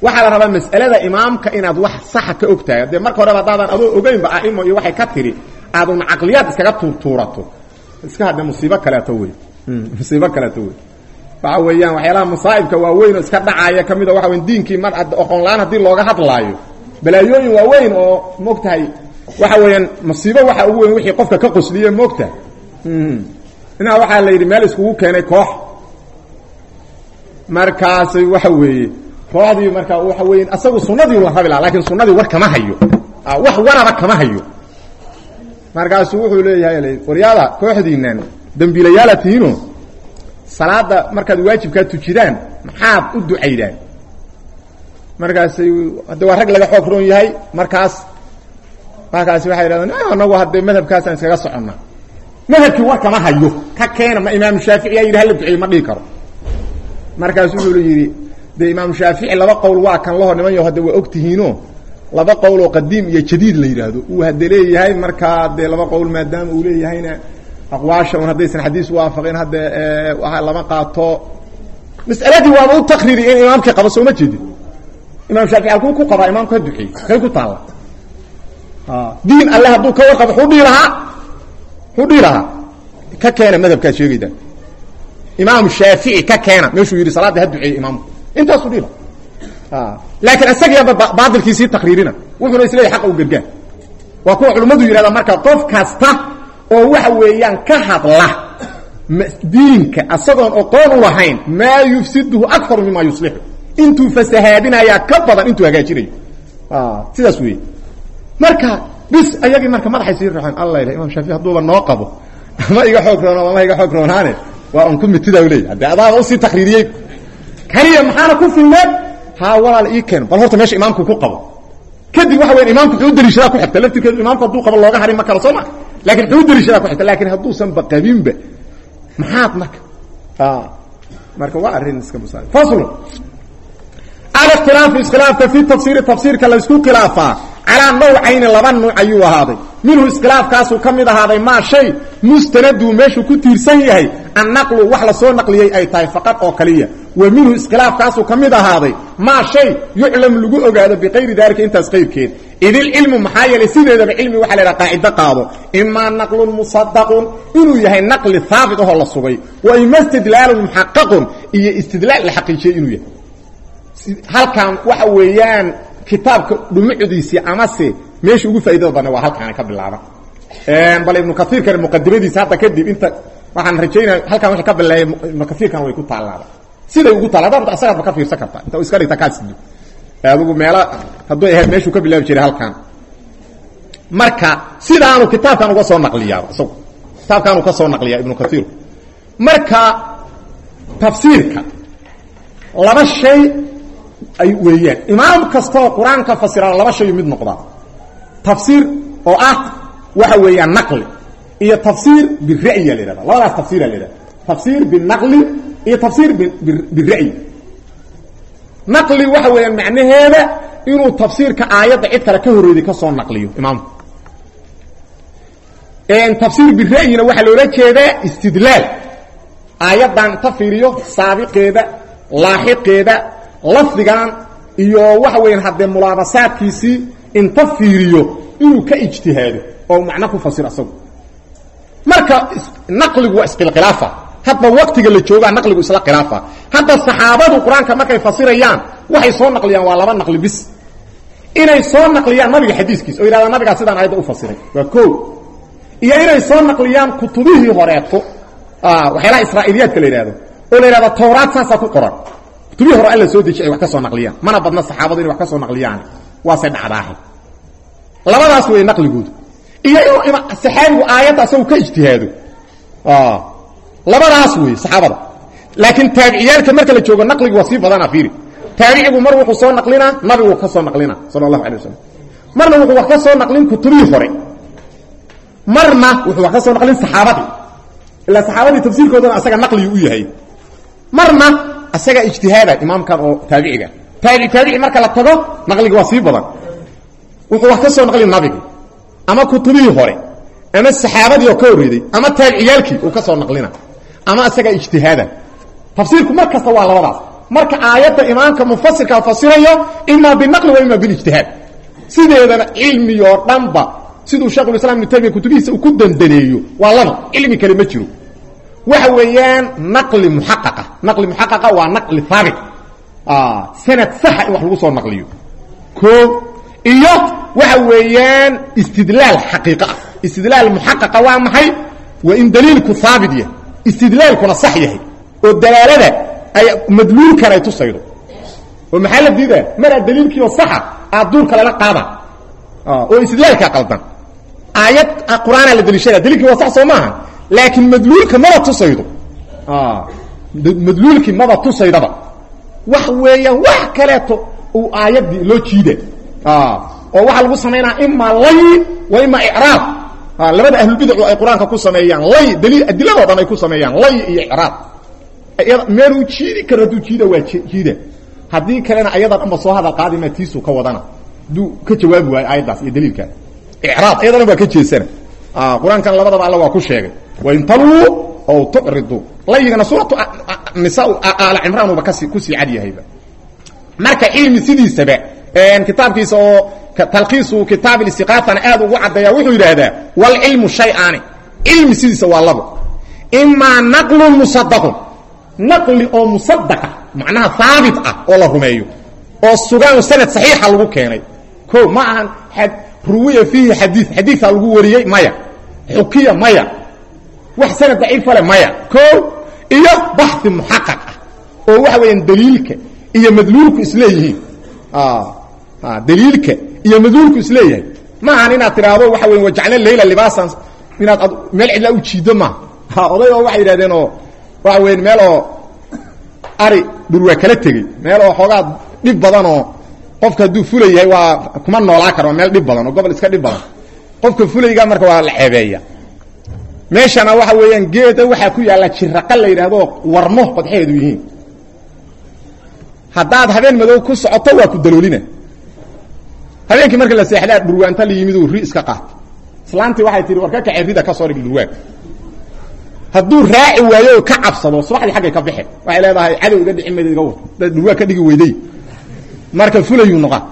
waxaa la rabaa mas'alada imaamka inaad wax saxa ka og tahay dee marka horeba haddaadan adoo ogeynba aimo iyo waxay ka tiri aadun caqliyaad iskaga tuurtuurato iska hadde musiibo kaleeto wey musiibo kaleeto wey waxa weeyaan waxyaalaha masaa'ibka waaweyn oo iska dhacaaya ka mida waxa weyn diinkii mar oqon la'aan haddii looga hadlaayo. Balaayooyin waaweyn oo moogtahay waxa weeyaan musiibo waxa ugu weyn wixii qofka ka qosliye moogtahay inaa waxaa la yidhi meel iskugu keenay koox. Markaasay waxa weeye kooxdii marka waxa weya asagu sunadii la rabi laha laakiin sunadii war kama hayo. Wax waraba kama hayo. Markaasuu wuxuu leeyahay waryaada kooxdiinan dembiilayaala tihiino salaada markaad waajibkaa tujidaan maxaad u ducaydaan. Markaasay hadde waa rag laga xoog roon yahay markaas markaasi waxay yidhahdeen anagu haddee madhabkaasaan iskaga soconna madhabkii war kama hayo. Ka keena ma imaamu shaafici yaa yidhi hala duceeye ma dhihi karo. Markaasu wuxuu yidhi dee imaamu shaafici laba qowl waa kan laho niman yo hadde waa og tihiino laba qowl oo qadiim iyo jadiid la yidhaahdo. Uu hadde leeyahay markaa dee laba qowl maadaama uu leeyahayna aqwaasha un haddaysan xadiis waafaqin hadde waa lama qaato. Mas'aladii waaba u taqriiri in imaamkii qabo sooma jeedin. Imam shaafici halkuu ku qabaa imaamku ha duceey kay ku taalla. Diin alle hadduu ka warqabo xuu dhihi lahaa xuu dhihi lahaa ka keena madhabkaad sheegaydaa imaam shaafici ka keena meeshuu yidhi salaadda ha duceeye imaamku intaasuu dhihi lahaa laakiin isagiiba baailkiisii taqriirina wuxuuna isleeyahy xaqa u gargaar. Waa kuwa culimmadu yidhahdaa marka qof kasta oo waxa weeyaan ka hadla diinka asagoon oqoon u lahayn maa yufsiduhu akaru mima yuslixu intuu fasahaadinayaa ka badan intuu hagaajinayo. Sidaas weeye. Marka bis ayagii marka madaxay sii raxeen alla ilahay imam shaafici hadduuba noo qabo. Ama iga xoog roono ama iga xoog roonaane? Waa un ku mitida u leeyahy haddii adaaba u sii takriiriyey kaliya maxaana ku filneed haa walaal ii keen bal horta meesha imaamku ku qabo. Kadib waxa weya imaamku wuxuu daliishadaa ku xigta. Laftirkeedu imaamku hadduu qabo looga hari ma karo soo ma laakiin wuxuu daliishadaa ku xigta laakiin hadduusan ba qabinba maxaad marka marka waa arrin iska musa faslu alاkhtilaafu iskhilaafka fi tafsiiri tafsiirka la isku khilaafaa calaa nawcayni laba nuuc ayuu ahaaday minhu iskhilaafkaasuu ka mid ahaaday maa shay mustanadu meeshuu ku tiirsan yahay annaqlu wax la soo naqliyey ay tahay faqad oo kaliya wa minhu iskhilaafkaasuu ka mid ahaaday maa shay yuclamu lagu ogaado biqayri daalika intaas qayrkeed id ilcilmu maxaa yeelay sideedaba cilmi waxa la ydhaha qaacido qaado imaa naqlun musadaqun inuu yahay naqli haabit ahoo la sugay wa ima istidlaalun muxaqaqun iyo istidlaal la xaqiijiyey halkan waxa weeyaan kitaabka dhumucdiisii amase meesha ugu faa'idada badna waa halkaana ka bilaaban bal ibnu kaiirkan muqadimadiisa hadda kadib inta waxaan rajaynaya halkan wixii ka bileeyay ibnu kaiirkan way ku taalaaba siday ugu taala haddaad asagaadba ka fiirsan kartaa inta iska dhigta kaasidu adigu meela hadduu ahayd meeshuu ka bilaabi jiray halkan. Marka sidaanu kitaabkan uga soo naqliyaaba isagu kitaabkaanu ka soo naqliyaa ibnu kaiirku marka tafsiirka. Laba shay ay weeyaan. Imaam kastaoo qur'aanka fasira laba shayu mid noqdaa tafsiir oo ah waxa weeyaan naqli iyo tafsiir bira'ya la yhahda labadaas tafsiira la yhahda tafsiir binaqli iyo tafsiir bira'yi naqli waxa weeyaan macnaheeda inuu tafsiirka aayadda cid kale ka horreyday ka soo naqliyo imaamku tafsiir bira'yina waxaa loola jeedaa istidlaal. Aayaddan ta fiiriyo saabiqeeda laaxiqeeda lafdigan iyo waxa weeyaan haddee mulaabasaadkiisii inta fiiriyo inuu ka ijtihaado oo macno ku fasiro asagu. Marka naqligu waa isqilkhilaafa hadba waqtiga la joogaa naqligu isla khilaafa. Hadda saxaabadu qur'aanka markay fasirayaan waxay soo naqliyaan waa laba naqli bis. Inay soo naqliyaan nabiga xadiiskiisa oo yidhahdaa nabigaa sidaan ayadda u fasiray. Waa ko iyo inay soo naqliyaan kutubihii horeeto waxyaalaha israa'iiliyaadka la yidhahdo oo la yidhahdo tawraad saasaa ku qoran kutubihii hore alla soo deji ay wax ka soo naqliyaan. Mana badna saxaabadu inay wax ka soo naqliyaan. Waasay dhacdaahay labadaas wey naqligoodu iyo inuu saxaabigu aayadda asagu ka ijtihaado. Labadaas wey saxaabada laakiin taabiciyaalka marka la joogo naqligu waa sii badana fiiri. Taabicigu mar wuxuu soo naqlinaa nabigu ka soo naqlina sala allahu alay wasalam marna wuxuu wax ka soo naqlin kutubihii hore. Marna wuxuu wax ka soo naqlin saxaabadii. Ilaa saxaabadii tafsiirkoodana asaga naqligu u yahay. Marna asaga ijtihaada imaamkan oo taabiciga. Taabici taabici marka la tago naqliga waa sii badan. Wuxuu wax ka soo naqlin nabigi ama kutubihii hore ama saxaabadii oo ka horreeday ama taabiciyaalkii uu ka soo naqlina. Ama asaga ijtihaada. Tafsiirku mar kasta waa labadaas. Marka aayadda imaamka mufasirka fasirayo ima binaqli wa ima bilijtihaad sideedana cilmi oo dhanba siduu sheekhulislam ibnu taymiya kutubihiisa uu ku dandaneeyo waa laba. Cilmi kale ma jiro. Waxa weeyaan naqli muxaqaqa naqli muxaqaqa waa naqli haabit sanad saxa in wax lagu soo naqliyo. Ko iyo waxa weeyaan istidlaal xaqiiqa. Ah istidlaal muxaqaqa waa maxay? Waa in daliilku haabit yahay. Istidlaalkuna sax yahay. Oo dalaalada ay madluulkan ay tusaydo. Oo maxaa la diidaa maraa daliilkiioo saxa aad duurka lala qaada. Oo istidlaalkaa qaldan. Aayad qur'aana la daliishada. Daliilkii waa sax soo maaha. Laakiin madluulka maba tusaydo madluulkii maba tusaydaba wax weeyaan wax kaleeto uu aayaddii loo jiida oo waxaa lagu samaynaa ima lay wa ima icraab labada ahlulbidacu ay qur'aanka ku sameeyaan lay daliil adiladoo dhan ay ku sameeyaan lay iyo icraab meeluu jiidi karo hadduu jiida waa jiida. Haddii kalena ayadan dhanba soo hadal qaadi maa tiisuu ka wadana. Hadduu ka jawaabi waayo aayaddaas iyo daliilkaas icraab ayadana waa ka jeesana. Qur'aankan labadaba alla waa ku sheegay. Wain ow tucridu layigana suuratu aala cimraanuba kasi ku sii cad yahayba marka cilmi sidiisaba kitaabkiisa oo talkiisu kitaab istiqaafana aad ugu caddeeya wuxuu yidhaahdaa wlcilmu shay-aani cilmi sidiisa waa labo imaa naqlun musadaqun naqli oo musadaqa macnaha haabit ah oo la rumeeyo oo sugan sanad saxiixa lagu keenay ko ma ahan ruwiya fiihi xadii xadiiaa lagu wariyey maya xukiya maya wax sanad daciifale maya. Ko iyo baxi muxaqaq ah oo waxa weeyaan daliilka iyo madluulku isleeyihiin daliilka iyo madluulku is leeyahay ma ahan inaad tidhaahdo waxa weya wajacna leyla libaasan inaad ad meel cidlaa u jiiddo ma. Ha oday oo waxay yidhahdeen oo waxa weya meel oo ari dhur waa kala tegey. Meel oo xoogaa dhib badan oo qofka hadduu fula yahay waa kuma noolaa karo meel dhib badan oo gobol iska dhib badan. Qofka fulayga marka waa la ceebeeya meeshana waxa weeyaan geeda waxaa ku yaalla jiraqa la yidhaahdo warmo qodxeedu yihiin. Haddaad habeen madow ku socoto waa ku daloolina. Habeenkii marka la seexdaa dhurwaanta la yimid uu ri iska qaata islaantii waxay tihi war ka rida ka soo dhig dhurwaan hadduu raaci waayo ka cabsado subaxdii xaggay ka baxe waxay leedahay cadow iga dhici mayd iga dhigi weyday. Marka fulayuu noqaa.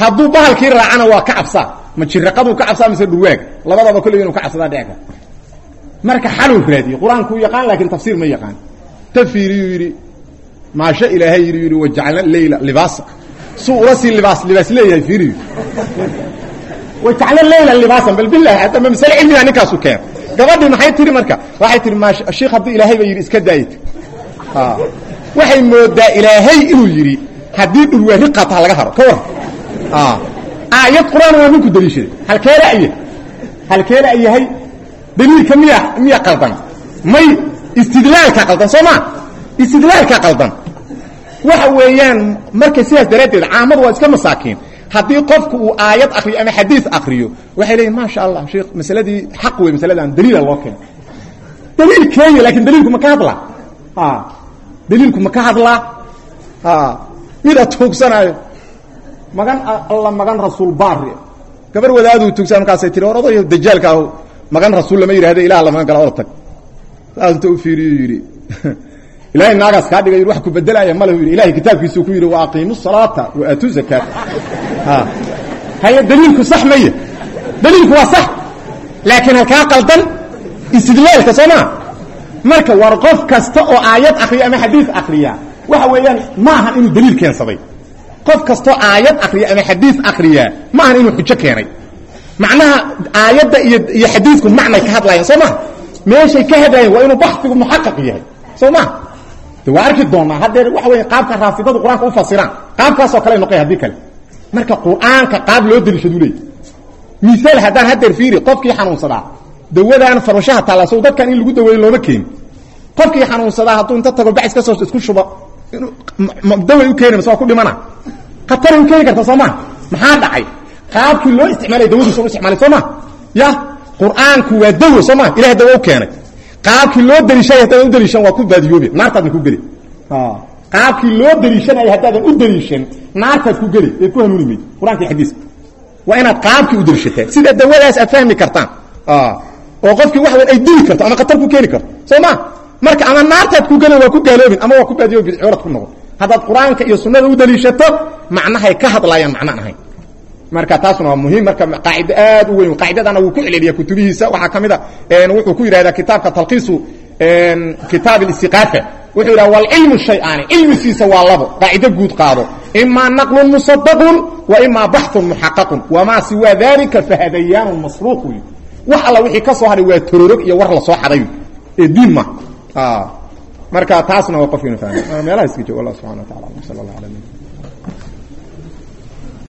Hadduu bahalkii raacana waa ka cabsaa ma jiraqaduu ka cabsaa mise dhurwaag labadaba kolley inuu ka cabsadaa dhici kara marka xaluu raadiyey qur'aankuu yaqaan laakiin tafsiir ma yaqaan. Ta fiiriyuu yidhi maasha ilaahay yidhi yidhi wajacalna leyla libaasa suu ula sii libaas libaas leeyahay fiiriyu wajacalna leyla libaasan bal bilahi haddama masale cilmigaa ninkaasu keen. Gabadhii maxay tihi marka? Waxay tihi ma sheikh haddii ilaahay ba yidhi iska daayit waxay moodaa ilaahay inuu yidhi haddii dhulweeri qaataa laga haro. Ka war aayad qur'aan waa ninku daliishaday. Halkeela aya halkeela ay yahay daliilka miya miya qaldan. May istidlaalka qaldan soo ma? Istidlaalka qaldan. Waxa weeyaan marka sidaas daraaddeed caamadu waa iska masaakiin. Haddii qofku uu aayad akriyo ama xadiis akriyo waxay leeyihiin maasha allah sheekh masaladii xaq wey masaladan daliila loo keena daliil keenya laakiin daliilku ma ka hadlaa daliilku ma ka hadlaa mida tuugsanaayo magan alla magan rasuul baari. Gabar wadaaduu tuugsan markaasay tiri or odayo dajaalka ah magan rasuul lama yidhahda ilah la magan gala or tag saas inta u fiiriyu yidhi. Ilahay naagaas kaa dhigay wax ku bedelaya male yidhi. Ilahay kitaabkiisuu ku yidhi wa aqiimu salaata wa aatu zakaata. Haye daliilku sax maya daliilku waa sax. Laakiin halkaa qaldan istidlaalka soo maa marka war qof kasta oo aayad akriya ama xadiis akriya waxa weeyaan ma ahan inuu daliil keensaday. Qof kastoo aayad akriya ama xadiis akriya ma ahan inuu xujo keenay macnaha aayadda iyo xadiisku macnay ka hadlayaan soo ma? Meeshay ka hadlayaan waa inuu baxsigu muxaqaq yahay soo ma? De waa arki doonaa haddeer waxa weya qaabka raafidadu qur'aanka u fasiraan qaabkaasoo kale noqoy haddii kale. Marka qur'aanka qaab loo daliishadu leey miaal haddaan haddeer fiiri qofkii xanuunsadaa dawadaan farmashaha taalla sow dadkan in lagu daweeyo looma keeni qofkii xanuunsadaa hadduu inta tago bacis ka soo isku shubo daway u keeni mase waa ku dhimana. Khataray u keeni karta soo maa maxaa dhacay qaabkii loo isticmaalay dawadiisa u isticmaalay soo ma? Ya qur'aanku waa dawo soo ma? Ilahay dawo u keenay. Qaabkii loo daliishanay haddaadan u daliishan waa ku baadiyoobe. Naartaadna ku geli. Qaabkii loo daliishanaya haddaadan u daliishan naartaad ku geli. Eed ku hanuuni mayd qur'aanka iyo xadiiska waa inaad qaabkii u daliishataa sida dawadaas aad fahmi kartaan. Oo qofkii wax weyn ay dili karto ama khatar ku keeni karto. Soo ma? Marka ama naartaad ku gelin waa ku gaaloobin ama waa ku baadiyoobi bidcoorad ku noqon. Haddaad qur'aanka iyo sunnada u daliishato macnahay ka hadlaayaan macnaan ahayn marka taasuna waa muhiim. Marka qaacido aad u weyn qaacidadana wuu ku celceliya kutubihiisa. Waxaa ka mid a wuxuu ku yidhahdaa kitaabka talkiisu kitaab اlistiqaafa wuxuu yidhaha walcilmu shay-aani. Cilmisiisa waa labo qaacido guud qaado. Imaa naqlun musadaqun wa imaa baxun muxaqaqun wamaa siwaa dalika fahadayaanu masruuq wy wax alla wixii ka soo hadhay waa tororog iyo war la soo xaday ee diin ma. Marka taasna waa qofkiina fahmay meelaha iska joog allah subxana wa taala. Sal allah ala